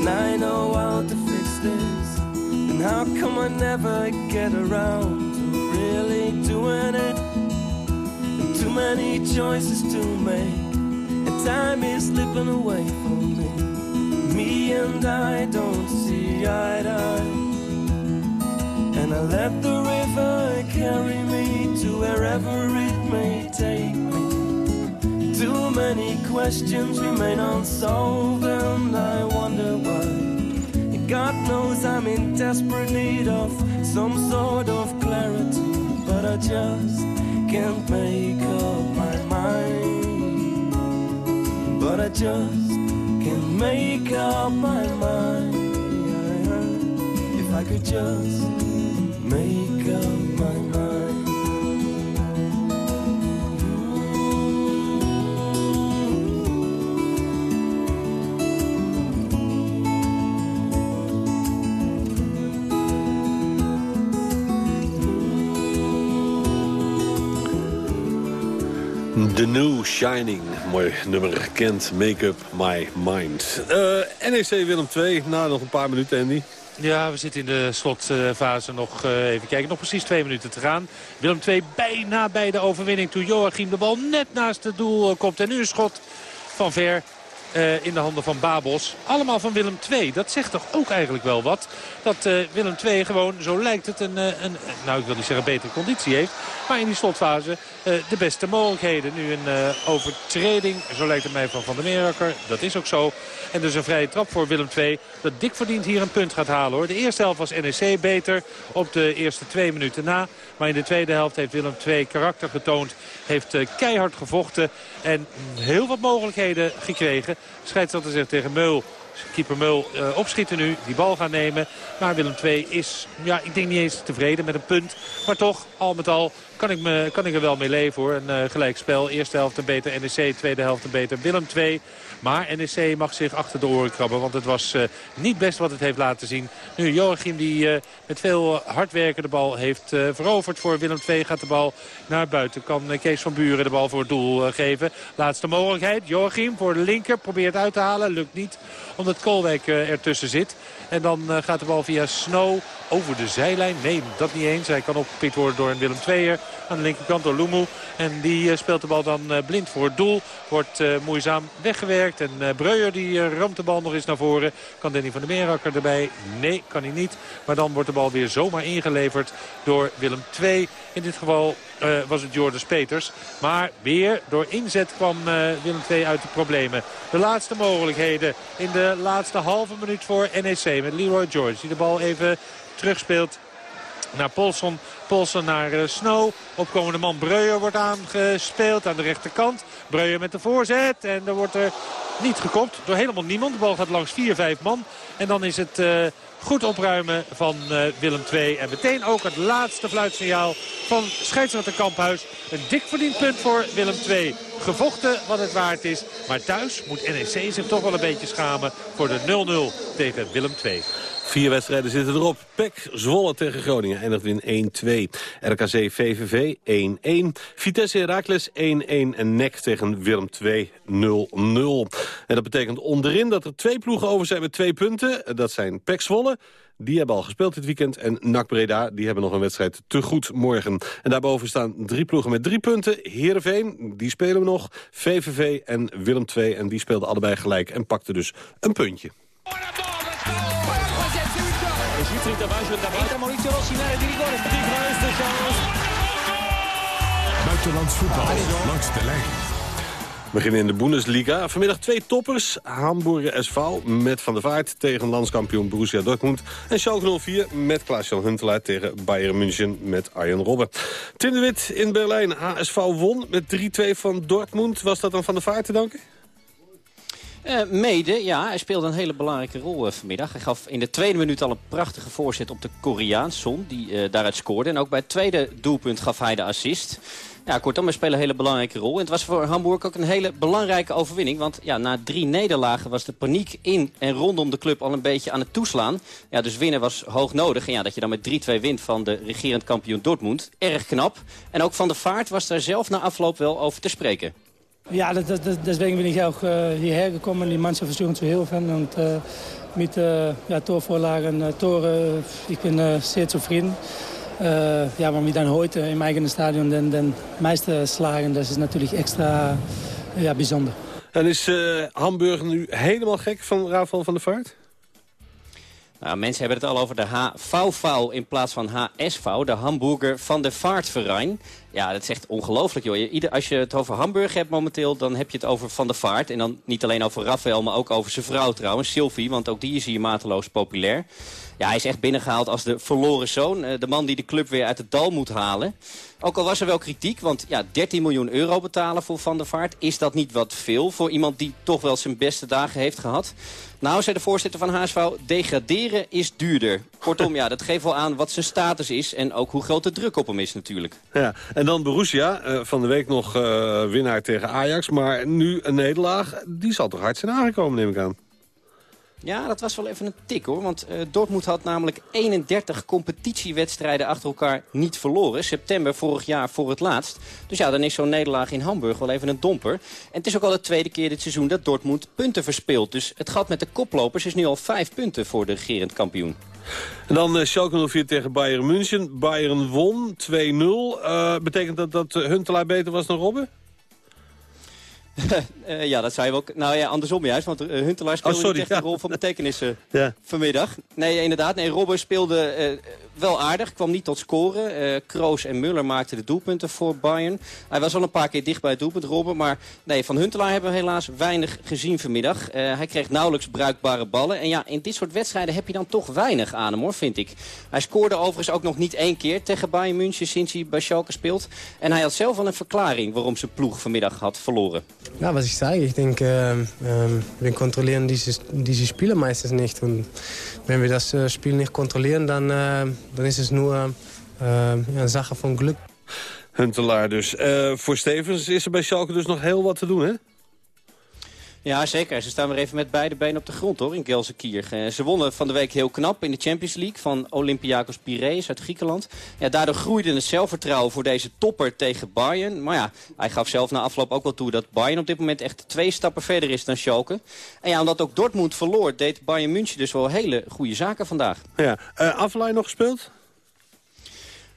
And I know how to fix this. And how come I never get around to really doing it? And too many choices to make, and time is slipping away from me. Me and I don't see eye to eye. And I let the river carry me to wherever it may take me. Too many questions remain unsolved, and I wonder why. God knows I'm in desperate need of some sort of clarity, but I just can't make up my mind. But I just can't make up my mind. If I could just make The New Shining. Mooi nummer gekend. Make Up My Mind. Uh, NEC Willem 2. Na nog een paar minuten, Andy. Ja, we zitten in de slotfase nog uh, even kijken. Nog precies twee minuten te gaan. Willem 2 bijna bij de overwinning. Toen Joachim de bal net naast het doel komt. En nu een schot van ver. Eh, in de handen van Babos. Allemaal van Willem II. Dat zegt toch ook eigenlijk wel wat. Dat eh, Willem II gewoon, zo lijkt het, een, eh, een, nou ik wil niet zeggen betere conditie heeft. Maar in die slotfase de beste mogelijkheden. Nu een overtreding, zo lijkt het mij van Van der Meerakker. Dat is ook zo. En dus een vrije trap voor Willem II. Dat dik verdient hier een punt gaat halen hoor. De eerste helft was NEC beter op de eerste twee minuten na. Maar in de tweede helft heeft Willem II karakter getoond. Heeft keihard gevochten. En heel wat mogelijkheden gekregen. Scheidsrechter zegt tegen Meul. Keeper Meul eh, opschieten nu, die bal gaan nemen. Maar Willem II is, ja, ik denk niet eens tevreden met een punt. Maar toch, al met al, kan ik, me, kan ik er wel mee leven hoor. Een eh, gelijkspel. Eerste helft een beter NEC, tweede helft een beter Willem II. Maar NEC mag zich achter de oren krabben. Want het was eh, niet best wat het heeft laten zien. Nu Joachim die eh, met veel hard werken de bal heeft eh, veroverd voor Willem II. Gaat de bal naar buiten. Kan Kees van Buren de bal voor het doel geven. Laatste mogelijkheid. Joachim voor de linker. Probeert uit te halen. Lukt niet. Omdat Koolwijk eh, ertussen zit. En dan eh, gaat de bal via Snow over de zijlijn. Nee, dat niet eens. Hij kan opgepikt worden door een Willem II'er. Aan de linkerkant door Lumu. En die eh, speelt de bal dan eh, blind voor het doel. Wordt moeizaam weggewerkt. En Breuer die ramt de bal nog eens naar voren. Kan Danny van der Meerakker erbij? Nee, kan hij niet. Maar dan wordt de bal weer zomaar ingeleverd door Willem II. In dit geval eh, was het Jordan Peters. Maar weer door inzet kwam eh, Willem II uit de problemen. De laatste mogelijkheden in de laatste halve minuut voor NEC. Met Leroy George die de bal even terugspeelt naar Polson. Polson naar eh, Snow. Opkomende man Breuer wordt aangespeeld aan de rechterkant. Breuer met de voorzet. En er wordt er niet gekopt door helemaal niemand. De bal gaat langs 4, 5 man. En dan is het goed opruimen van eh, Willem II. En meteen ook het laatste fluitsignaal van scheidsrechter Kamphuis. Een dik verdiend punt voor Willem II. Gevochten wat het waard is. Maar thuis moet NEC zich toch wel een beetje schamen voor de 0-0 tegen Willem II. Vier wedstrijden zitten erop. PEC Zwolle tegen Groningen eindigt in 1-2. RKC VVV 1-1. Vitesse Heracles 1-1 en NEC tegen Willem 2 0-0. En dat betekent onderin dat er twee ploegen over zijn met twee punten. Dat zijn PEC Zwolle. Die hebben al gespeeld dit weekend. En NAC Breda, die hebben nog een wedstrijd te goed morgen. En daarboven staan drie ploegen met drie punten. Heerenveen, die spelen we nog. VVV en Willem II. En die speelden allebei gelijk en pakten dus een puntje. Schiedsrichter waarschuwt daarachter. Mauricio Rossi naar de rigore. Die grootste kans. Buitenlands voetbal langs de lijn. We beginnen in de Bundesliga. Vanmiddag twee toppers. Hamburger SV met Van der Vaart tegen landskampioen Borussia Dortmund. En Schalke 04 met Klaas-Jan Huntelaar tegen Bayern München met Arjen Robben. Tim de Wit in Berlijn. HSV won met 3-2 van Dortmund. Was dat dan Van der Vaart te danken? Eh, mede, ja. Hij speelde een hele belangrijke rol eh, vanmiddag. Hij gaf in de tweede minuut al een prachtige voorzet op de Koreaan, Son, die eh, daaruit scoorde. En ook bij het tweede doelpunt gaf hij de assist. Ja, kortom, hij speelde een hele belangrijke rol. En het was voor Hamburg ook een hele belangrijke overwinning. Want ja, na drie nederlagen was de paniek in en rondom de club al een beetje aan het toeslaan. Ja, dus winnen was hoog nodig. En ja, dat je dan met 3-2 wint van de regerend kampioen Dortmund. Erg knap. En ook Van der Vaart was daar zelf na afloop wel over te spreken. Ja, das, deswegen bin ich auch äh, hierher gekommen, die Mannschaft versuchen zu helfen. Und äh, mit äh, ja, Torvorlagen, äh, Tore, ich sehr zufrieden. Ja, aber mit dann heute im eigenen Stadion den, den Meister schlagen, das ist natürlich extra ja, bijzonder. En is eh, Hamburg nu helemaal gek van Rafael van der Vaart? Nou, mensen hebben het al over de HVV in plaats van HSV, de Hamburger van de Vaartverein. Ja, dat is echt ongelooflijk, joh. Ieder, als je het over Hamburg hebt momenteel, dan heb je het over Van der Vaart. En dan niet alleen over Rafael, maar ook over zijn vrouw trouwens, Sylvie. Want ook die is hier mateloos populair. Ja, hij is echt binnengehaald als de verloren zoon. eh, De man die de club weer uit het dal moet halen. Ook al was er wel kritiek, want ja, 13 miljoen euro betalen voor Van der Vaart... is dat niet wat veel voor iemand die toch wel zijn beste dagen heeft gehad? Nou, zei de voorzitter van HSV, degraderen is duurder. Kortom, ja, dat geeft wel aan wat zijn status is... en ook hoe groot de druk op hem is natuurlijk. Ja, en dan Borussia. eh, van de week nog eh, winnaar tegen Ajax. Maar nu een nederlaag. Die zal toch hard zijn aangekomen, neem ik aan. Ja, dat was wel even een tik hoor. Want eh, Dortmund had namelijk 31 competitiewedstrijden achter elkaar niet verloren. September vorig jaar voor het laatst. Dus ja, dan is zo'n nederlaag in Hamburg wel even een domper. En het is ook al de tweede keer dit seizoen dat Dortmund punten verspeelt. Dus het gat met de koplopers is nu al vijf punten voor de regerend kampioen. En dan eh, Schalke 04 tegen Bayern München. Bayern won 2-0. Eh, betekent dat dat Huntelaar beter was dan Robben? [laughs] Eh, ja, dat zou je wel... Nou ja, andersom juist, want uh, Huntelaar speelde Oh, sorry, niet echt ja. een rol van betekenis eh, [laughs] Ja. vanmiddag. Nee, inderdaad. Nee, Robben speelde eh, wel aardig, kwam niet tot scoren. Eh, Kroos en Muller maakten de doelpunten voor Bayern. Hij was al een paar keer dicht bij het doelpunt, Robben. Maar nee, van Huntelaar hebben we helaas weinig gezien vanmiddag. Eh, hij kreeg nauwelijks bruikbare ballen. En ja, in dit soort wedstrijden heb je dan toch weinig aan hem, hoor, vind ik. Hij scoorde overigens ook nog niet één keer tegen Bayern München sinds hij bij Schalke speelt. En hij had zelf wel een verklaring waarom zijn ploeg vanmiddag had verloren. Ja, was ich sage, ich denke, ähm, ähm, wir kontrollieren diese, diese Spiele meistens nicht. Und wenn wir das äh, Spiel nicht kontrollieren, dann, äh, dann ist es nur ja, eine Sache von Glück. Huntelaar dus. Eh, voor Stevens is er bij Schalke dus nog heel wat te doen, hè? Ja, zeker. Ze staan weer even met beide benen op de grond hoor, in Gelsenkirchen. Eh, Ze wonnen van de week heel knap in de Champions League van Olympiakos Piraeus uit Griekenland. Ja, daardoor groeide het zelfvertrouwen voor deze topper tegen Bayern. Maar ja, hij gaf zelf na afloop ook wel toe dat Bayern op dit moment echt twee stappen verder is dan Schalke. En ja, omdat ook Dortmund verloor, deed Bayern München dus wel hele goede zaken vandaag. Ja. Aflaai nog gespeeld?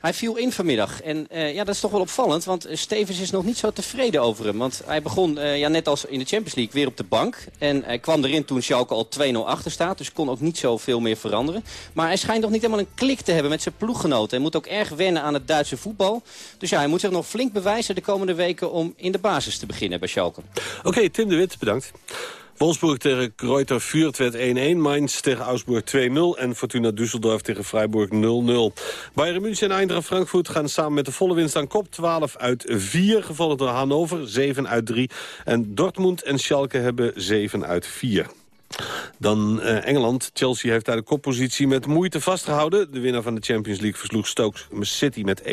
Hij viel in vanmiddag. En eh, ja, dat is toch wel opvallend, want eh, Stevens is nog niet zo tevreden over hem. Want hij begon, eh, ja, net als in de Champions League, weer op de bank. En hij kwam erin toen Schalke al 2-0 achter staat. Dus kon ook niet zoveel meer veranderen. Maar hij schijnt nog niet helemaal een klik te hebben met zijn ploeggenoten. Hij moet ook erg wennen aan het Duitse voetbal. Dus ja, hij moet zich nog flink bewijzen de komende weken om in de basis te beginnen bij Schalke. Oké, Tim de Wit, bedankt. Wolfsburg tegen Reuter Vuurt werd 1-1. Mainz tegen Augsburg 2-0. En Fortuna Düsseldorf tegen Freiburg 0-0. Bayern München en Eintracht Frankfurt gaan samen met de volle winst aan kop. 12 uit 4, gevolgd door Hannover 7 uit 3. En Dortmund en Schalke hebben 7 uit 4. Dan eh, Engeland. Chelsea heeft daar de koppositie met moeite vastgehouden. De winnaar van de Champions League versloeg Stoke City met 1-0.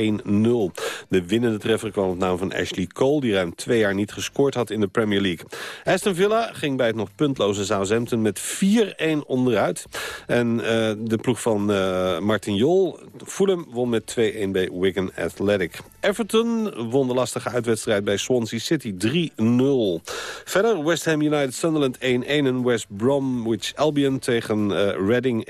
De winnende treffer kwam op naam van Ashley Cole... die ruim twee jaar niet gescoord had in de Premier League. Aston Villa ging bij het nog puntloze Southampton met 4-1 onderuit. En eh, de ploeg van eh, Martin Jol, Fulham, won met 2-1 bij Wigan Athletic. Everton won de lastige uitwedstrijd bij Swansea City 3-0. Verder West Ham United Sunderland 1-1 en West Bromwich Albion tegen eh, Reading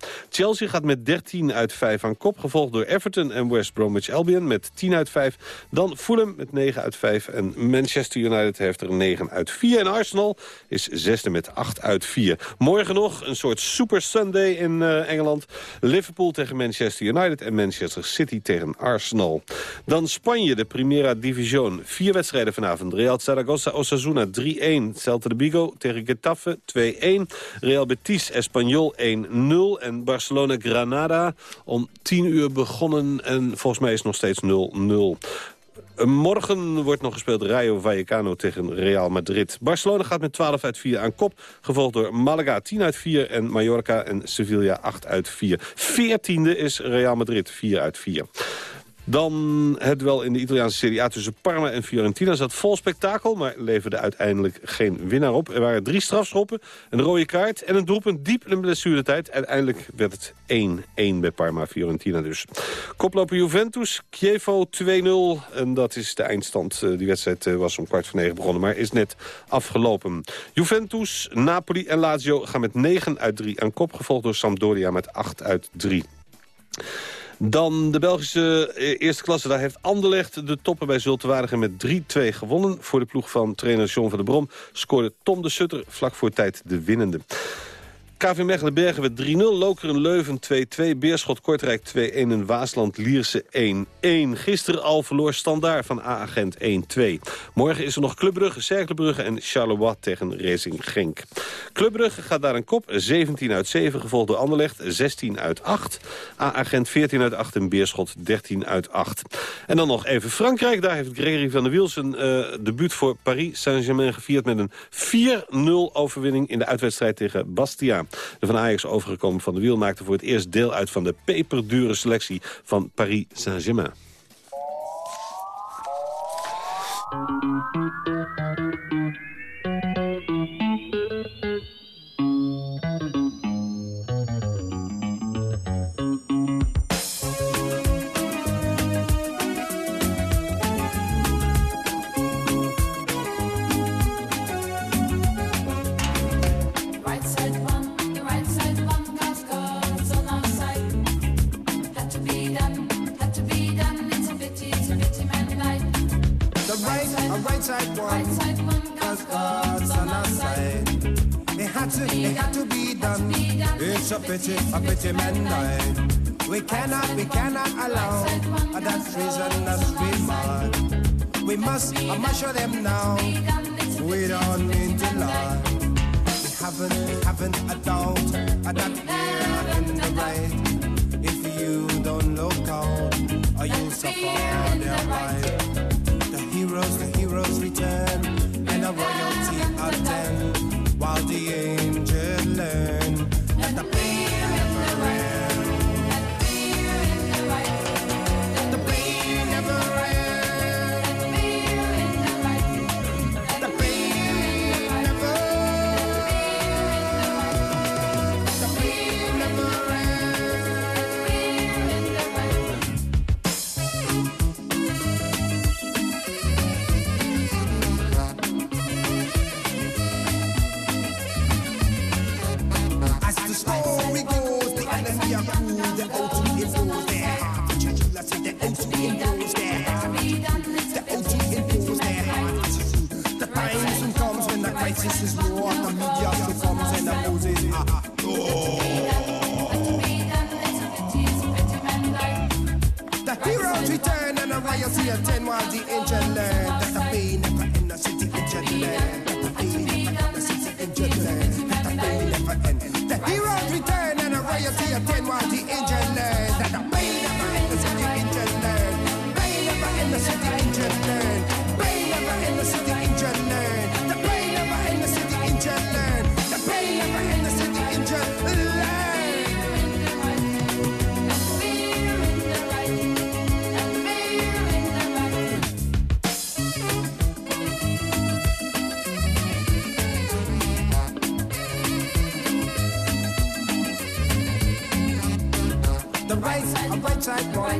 1-0. Chelsea gaat met 13 uit 5 aan kop, gevolgd door Everton en West Bromwich Albion met 10 uit 5. Dan Fulham met 9 uit 5 en Manchester United heeft er 9 uit 4. En Arsenal is zesde met 8 uit 4. Morgen nog een soort Super Sunday in eh, Engeland. Liverpool tegen Manchester United en Manchester City tegen Arsenal. Dan Spanje, de Primera División. Vier wedstrijden vanavond. Real Zaragoza Osasuna 3-1. Celta de Vigo tegen Getafe 2-1. Real Betis Espanyol 1-0. En Barcelona Granada om 10 uur begonnen. En volgens mij is het nog steeds 0-0. Morgen wordt nog gespeeld Rayo Vallecano tegen Real Madrid. Barcelona gaat met 12 uit 4 aan kop. Gevolgd door Malaga 10 uit 4 en Mallorca en Sevilla 8 uit 4. Veertiende is Real Madrid 4 uit 4. Dan het wel in de Italiaanse Serie A tussen Parma en Fiorentina zat vol spektakel, maar leverde uiteindelijk geen winnaar op. Er waren drie strafschoppen, een rode kaart en een doelpunt diep in de blessuretijd. Uiteindelijk werd het 1-1 bij Parma-Fiorentina dus. Koploper Juventus, Chievo 2-0. En dat is de eindstand. Eh, Die wedstrijd eh, was om kwart voor negen begonnen, maar is net afgelopen. Juventus, Napoli en Lazio gaan met 9 uit 3 aan kop, gevolgd door Sampdoria met 8 uit 3. Dan de Belgische eh, eerste klasse. Daar heeft Anderlecht de toppen bij Zulte Waregem met 3-2 gewonnen. Voor de ploeg van trainer John van der Brom scoorde Tom de Sutter vlak voor tijd de winnende. KV Mechelen Bergen werd 3-0, Lokeren Leuven 2-2, Beerschot Kortrijk 2-1 en Waasland Lierse 1-1. Gisteren al verloor Standaard van A-agent 1-2. Morgen is er nog Club Brugge, Cercle Brugge en Charleroi tegen Racing Genk. Club Brugge gaat daar een kop, 17 uit 7, gevolgd door Anderlecht 16 uit 8. A-agent 14 uit 8 en Beerschot 13 uit 8. En dan nog even Frankrijk, daar heeft Gregory van der Wiel zijn uh, debuut voor Paris Saint-Germain gevierd met een 4-0 overwinning in de uitwedstrijd tegen Bastia. De van Ajax overgekomen van de wiel maakte voor het eerst deel uit van de peperdure selectie van Paris Saint-Germain.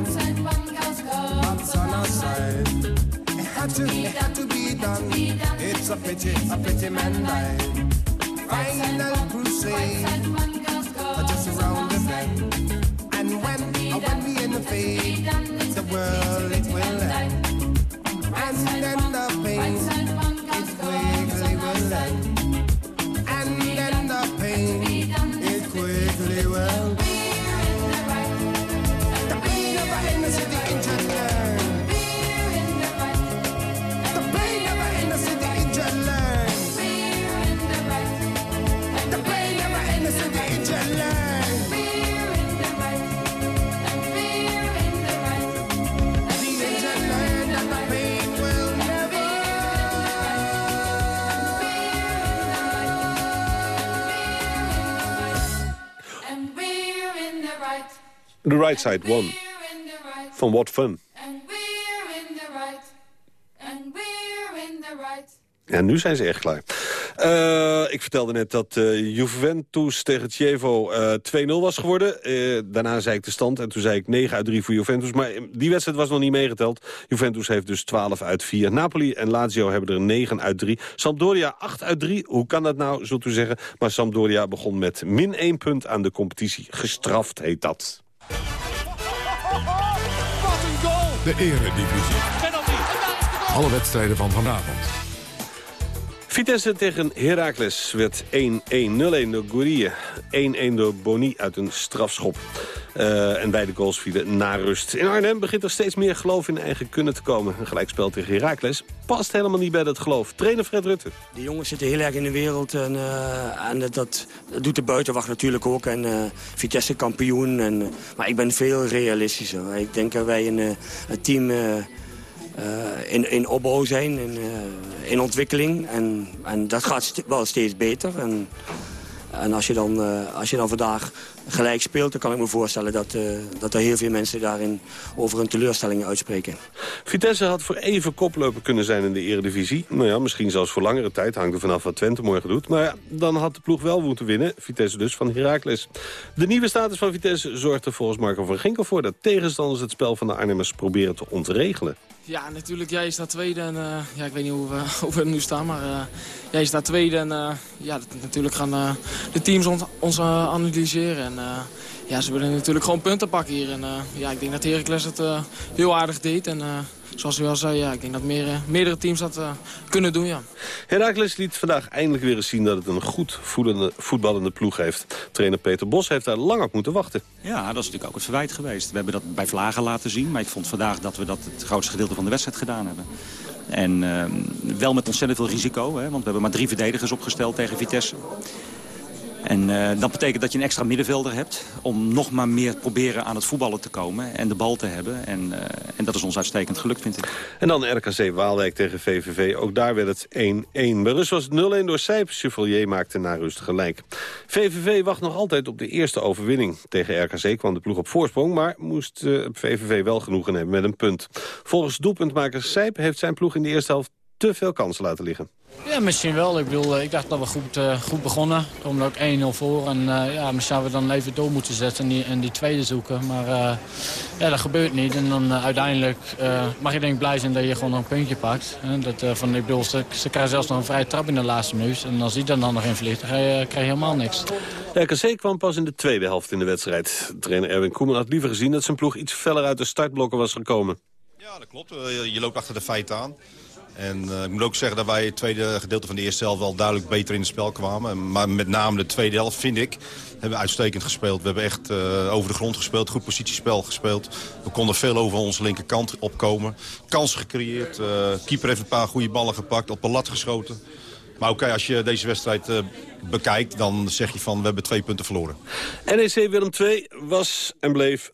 Side one, bumps on our side. It had to, it had to be done. It's a pity, a pity man died. Final crusade, The Right Side right. Van What Fun. En nu zijn ze echt klaar. Eh, ik vertelde net dat eh, Juventus tegen Chievo eh 2-0 was geworden. Daarna zei ik de stand en toen zei ik 9 uit 3 voor Juventus. Maar die wedstrijd was nog niet meegeteld. Juventus heeft dus 12 uit 4. Napoli en Lazio hebben er 9 uit 3. Sampdoria 8 uit 3. Hoe kan dat nou, zult u zeggen. Maar Sampdoria begon met min 1 punt aan de competitie. Gestraft heet dat. De Eredivisie. Alle wedstrijden van vanavond. Vitesse tegen Heracles werd 1-1. 0-1 door Gourrie. 1-1 door Boni uit een strafschop. Eh, en beide goals vielen na rust. In Arnhem begint er steeds meer geloof in eigen kunnen te komen. Een gelijkspel tegen Heracles past helemaal niet bij dat geloof. Trainer Fred Rutte. De jongens zitten heel erg in de wereld en, eh, en dat, dat doet de buitenwacht natuurlijk ook. En eh, Vitesse kampioen. En, maar ik ben veel realistischer. Ik denk dat wij een, een team in, in opbouw zijn, in, eh, in ontwikkeling. En, en dat gaat wel steeds beter. En, en als, je dan, eh, als je dan vandaag gelijk speelt, dan kan ik me voorstellen dat, eh, dat er heel veel mensen daarin over hun teleurstellingen uitspreken. Vitesse had voor even koploper kunnen zijn in de eredivisie. Nou ja, misschien zelfs voor langere tijd. Hangt er vanaf wat Twente morgen doet. Maar ja, dan had de ploeg wel moeten winnen. Vitesse dus van Heracles. De nieuwe status van Vitesse zorgt er volgens Marco van Ginkel voor... dat tegenstanders het spel van de Arnhemmers proberen te ontregelen. Ja, natuurlijk. Jij staat tweede en eh, ja, ik weet niet hoe we, [laughs] hoe we nu staan, maar eh, jij staat tweede en eh, ja, dat- natuurlijk gaan eh, de teams ons, ons analyseren. En ja, ze willen natuurlijk gewoon punten pakken hier. En eh, ja, ik denk dat Heracles het eh, heel aardig deed en eh, zoals u al zei, ja, ik denk dat meer, eh, meerdere teams dat eh, kunnen doen, ja. Heracles liet vandaag eindelijk weer eens zien dat het een goed voedende, voetballende ploeg heeft. Trainer Peter Bos heeft daar lang op moeten wachten. Ja, dat is natuurlijk ook het verwijt geweest. We hebben dat bij Vlagen laten zien, maar ik vond vandaag dat we dat het grootste gedeelte van de wedstrijd gedaan hebben. En ehm, wel met ontzettend veel risico, hè, want we hebben maar drie verdedigers opgesteld tegen Vitesse. En eh, dat betekent dat je een extra middenvelder hebt... om nog maar meer proberen aan het voetballen te komen en de bal te hebben. En, eh, en dat is ons uitstekend gelukt, vind ik. En dan RKC Waalwijk tegen VVV. Ook daar werd het 1-1. Bij rust was het 0-1 door Sijp. Chevalier maakte na rust gelijk. VVV wacht nog altijd op de eerste overwinning. Tegen RKC kwam de ploeg op voorsprong... maar moest eh, VVV wel genoegen hebben met een punt. Volgens doelpuntmaker Sijp heeft zijn ploeg in de eerste helft... te veel kansen laten liggen. Ja, misschien wel. Ik, bedoel, eh, ik dacht dat we goed, eh, goed begonnen. We komen er ook 1-0 voor. En eh, ja, misschien hadden we dan even door moeten zetten en die, en die tweede zoeken. Maar eh, ja, dat gebeurt niet. En dan uiteindelijk eh, mag je denk ik blij zijn dat je gewoon een puntje pakt. Hè? Dat, eh, van, ik bedoel, ze, ze krijgen zelfs nog een vrije trap in de laatste minuut. En als die dan, dan nog in vliegt, dan krijg je, krijg je helemaal niks. RKC kwam pas in de tweede helft in de wedstrijd. Trainer Erwin Koeman had liever gezien dat zijn ploeg iets feller uit de startblokken was gekomen. Ja, dat klopt. Je loopt achter de feiten aan. En eh, ik moet ook zeggen dat wij het tweede gedeelte van de eerste helft wel duidelijk beter in het spel kwamen. Maar met name de tweede helft, vind ik, hebben we uitstekend gespeeld. We hebben echt eh, over de grond gespeeld, goed positiespel gespeeld. We konden veel over onze linkerkant opkomen. Kansen gecreëerd, eh, keeper heeft een paar goede ballen gepakt, op een lat geschoten. Maar oké, als je deze wedstrijd eh, bekijkt, dan zeg je van we hebben twee punten verloren. NEC Willem II was en bleef 0-0.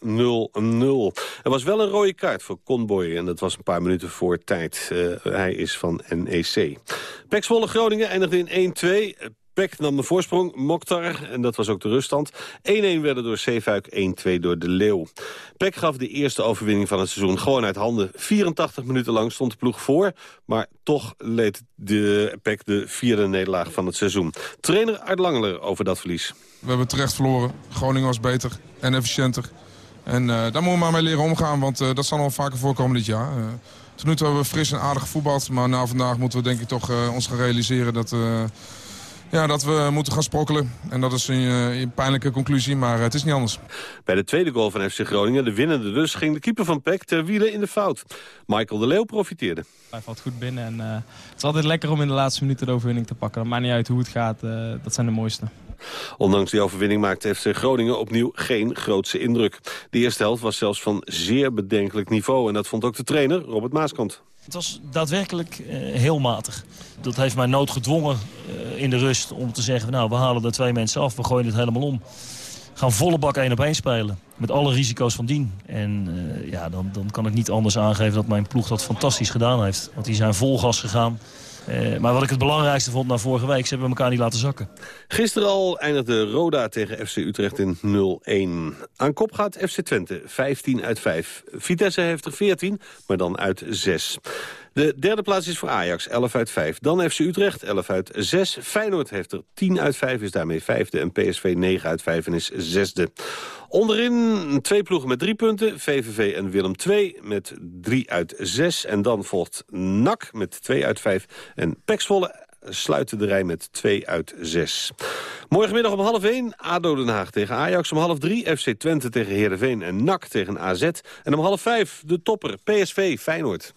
Er was wel een rode kaart voor Conboy en dat was een paar minuten voor tijd. Eh, hij is van NEC. Pek Zwolle Groningen eindigde in 1-2. Peck nam de voorsprong, Mokhtar, en dat was ook de ruststand. 1-1 werden door Zeefuik, 1-2 door De Leeuw. Peck gaf de eerste overwinning van het seizoen gewoon uit handen. 84 minuten lang stond de ploeg voor, maar toch leed de Peck de vierde nederlaag van het seizoen. Trainer Art Langeler over dat verlies. We hebben terecht verloren. Groningen was beter en efficiënter. En eh, daar moeten we maar mee leren omgaan, want eh, dat zal wel vaker voorkomen dit jaar. Uh, nu toe hebben we fris en aardig gevoetbald. Maar na vandaag moeten we denk ik toch ons gaan realiseren dat, ja, dat we moeten gaan sprokkelen. En dat is een, eh, een pijnlijke conclusie, maar het is niet anders. Bij de tweede goal van FC Groningen, de winnende dus, ging de keeper van Peck ter wiele in de fout. Michael de Leeuw profiteerde. Hij valt goed binnen en eh, het is altijd lekker om in de laatste minuten de overwinning te pakken. Het maakt niet uit hoe het gaat, eh, dat zijn de mooiste. Ondanks die overwinning maakte FC Groningen opnieuw geen grootse indruk. De eerste helft was zelfs van zeer bedenkelijk niveau. En dat vond ook de trainer, Robert Maaskant. Het was daadwerkelijk eh, heel matig. Dat heeft mij noodgedwongen eh, in de rust om te zeggen... nou, we halen er twee mensen af, we gooien het helemaal om. Gaan volle bak één op één spelen. Met alle risico's van dien. En eh, ja, dan, dan kan ik niet anders aangeven dat mijn ploeg dat fantastisch gedaan heeft. Want die zijn vol gas gegaan. Eh, maar wat ik het belangrijkste vond na vorige week... ze hebben elkaar niet laten zakken. Gisteren al eindigde Roda tegen FC Utrecht in 0-1. Aan kop gaat FC Twente, 15 uit 5. Vitesse heeft er 14, maar dan uit 6. De derde plaats is voor Ajax, 11 uit 5. Dan FC Utrecht, 11 uit 6. Feyenoord heeft er 10 uit 5, is daarmee vijfde. En PSV 9 uit 5 en is zesde. Onderin twee ploegen met drie punten. VVV en Willem 2 met 3 uit 6. En dan volgt NAC met 2 uit 5. En Pek Zwolle sluiten de rij met 2 uit 6. Morgenmiddag om half 1 ADO Den Haag tegen Ajax. Om half 3 FC Twente tegen Heerenveen en NAC tegen AZ. En om half 5 de topper PSV Feyenoord.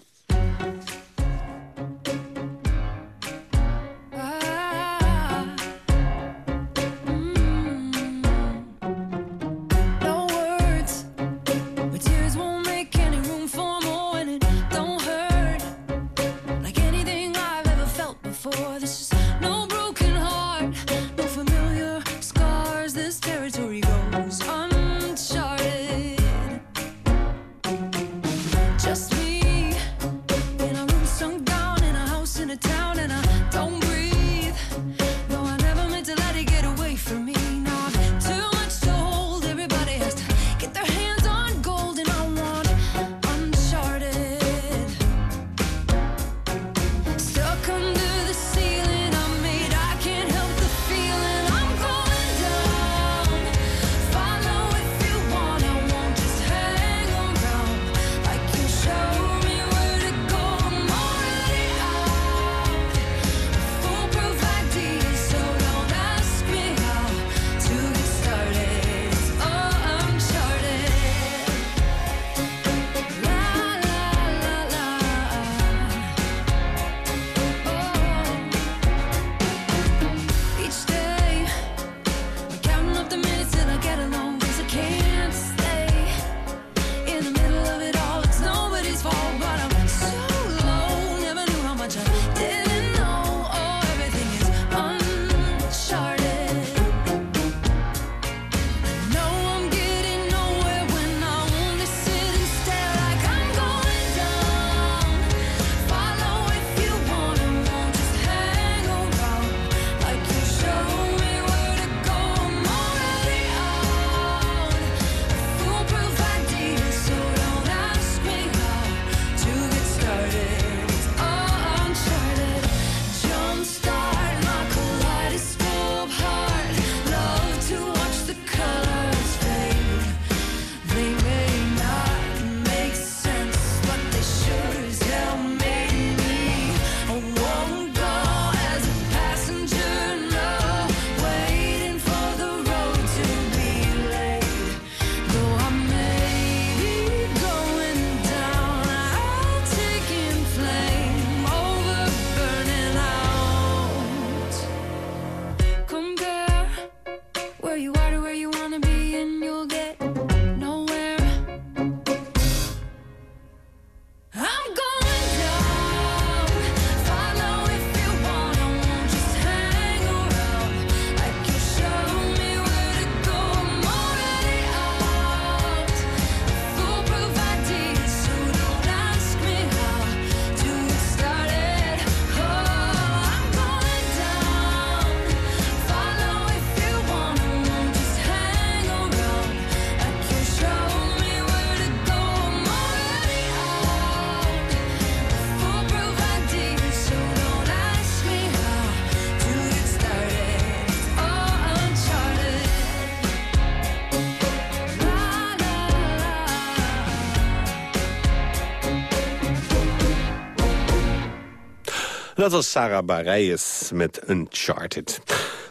Dat was Sarah Bareilles met Uncharted.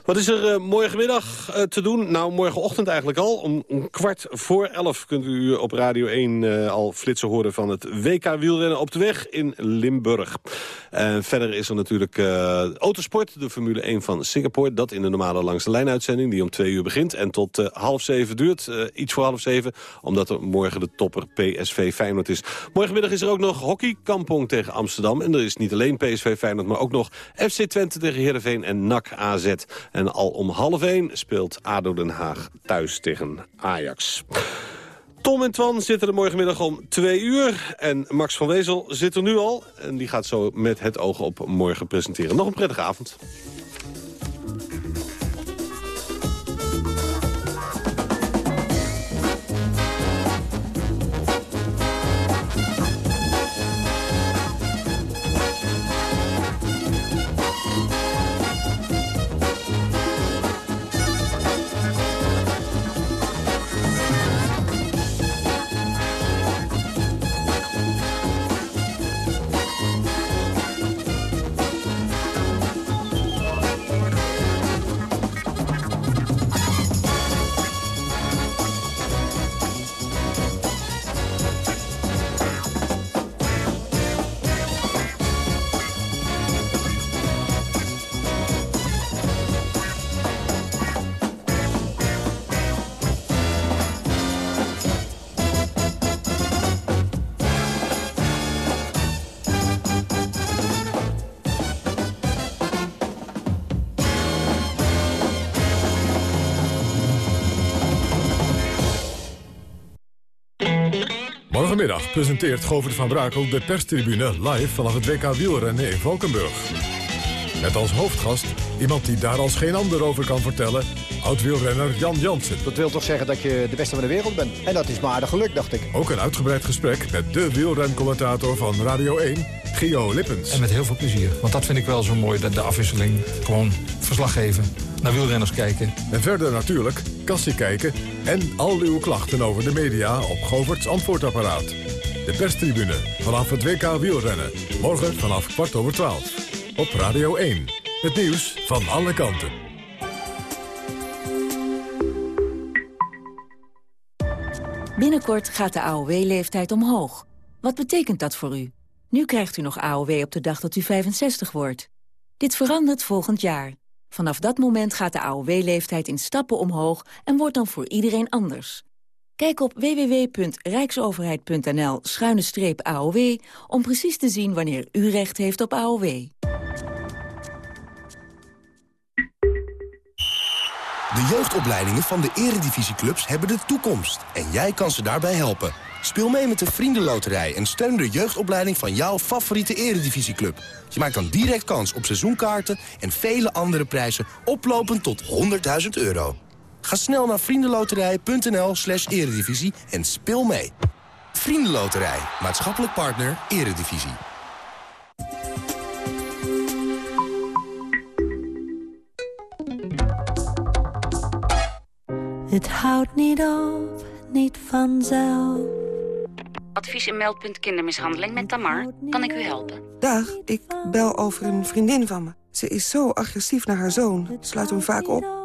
Wat is er eh, morgenmiddag eh, te doen? Nou, morgenochtend eigenlijk al. Om, kwart voor elf kunt u op Radio 1 eh, al flitsen horen van het WK wielrennen op de weg in Limburg. En verder is er natuurlijk autosport, de Formule 1 van Singapore. Dat in de normale langs de lijnuitzending die om twee uur begint. En tot half zeven duurt, iets voor half zeven. Omdat er morgen de topper PSV Feyenoord is. Morgenmiddag is er ook nog hockey Kampong tegen Amsterdam. En er is niet alleen PSV Feyenoord, maar ook nog FC Twente tegen Heerenveen en NAC AZ. En al om half één speelt ADO Den Haag thuis tegen Ajax. Tom en Twan zitten er morgenmiddag om twee uur. En Max van Wezel zit er nu al. En die gaat zo met het oog op morgen presenteren. Nog een prettige avond. Presenteert Govert van Brakel de perstribune live vanaf het WK wielrennen in Valkenburg. Met als hoofdgast iemand die daar als geen ander over kan vertellen... oud-wielrenner Jan Jansen. Dat wil toch zeggen dat je de beste van de wereld bent. En dat is maar aardig geluk, dacht ik. Ook een uitgebreid gesprek met de wielrencommentator van Radio 1, Gio Lippens. En met heel veel plezier. Want dat vind ik wel zo mooi, de, de afwisseling. Gewoon verslag geven, naar wielrenners kijken. En verder natuurlijk kassie kijken en al uw klachten over de media op Govert's antwoordapparaat. De perstribune vanaf het WK wielrennen. Morgen vanaf kwart over twaalf. Op Radio 1. Het nieuws van alle kanten. Binnenkort gaat de AOW-leeftijd omhoog. Wat betekent dat voor u? Nu krijgt u nog AOW op de dag dat u 65 wordt. Dit verandert volgend jaar. Vanaf dat moment gaat de AOW-leeftijd in stappen omhoog en wordt dan voor iedereen anders. Kijk op www.rijksoverheid.nl-aow om precies te zien wanneer u recht heeft op AOW. De jeugdopleidingen van de eredivisieclubs hebben de toekomst. En jij kan ze daarbij helpen. Speel mee met de Vriendenloterij en steun de jeugdopleiding van jouw favoriete eredivisieclub. Je maakt dan direct kans op seizoenkaarten en vele andere prijzen oplopend tot 100.000 euro. Ga snel naar vriendenloterij.nl slash eredivisie en speel mee. Vriendenloterij, maatschappelijk partner, eredivisie. Het houdt niet op, niet vanzelf. Advies in meldpunt kindermishandeling met Tamar. Kan ik u helpen? Dag, ik bel over een vriendin van me. Ze is zo agressief naar haar zoon. Sluit hem vaak op.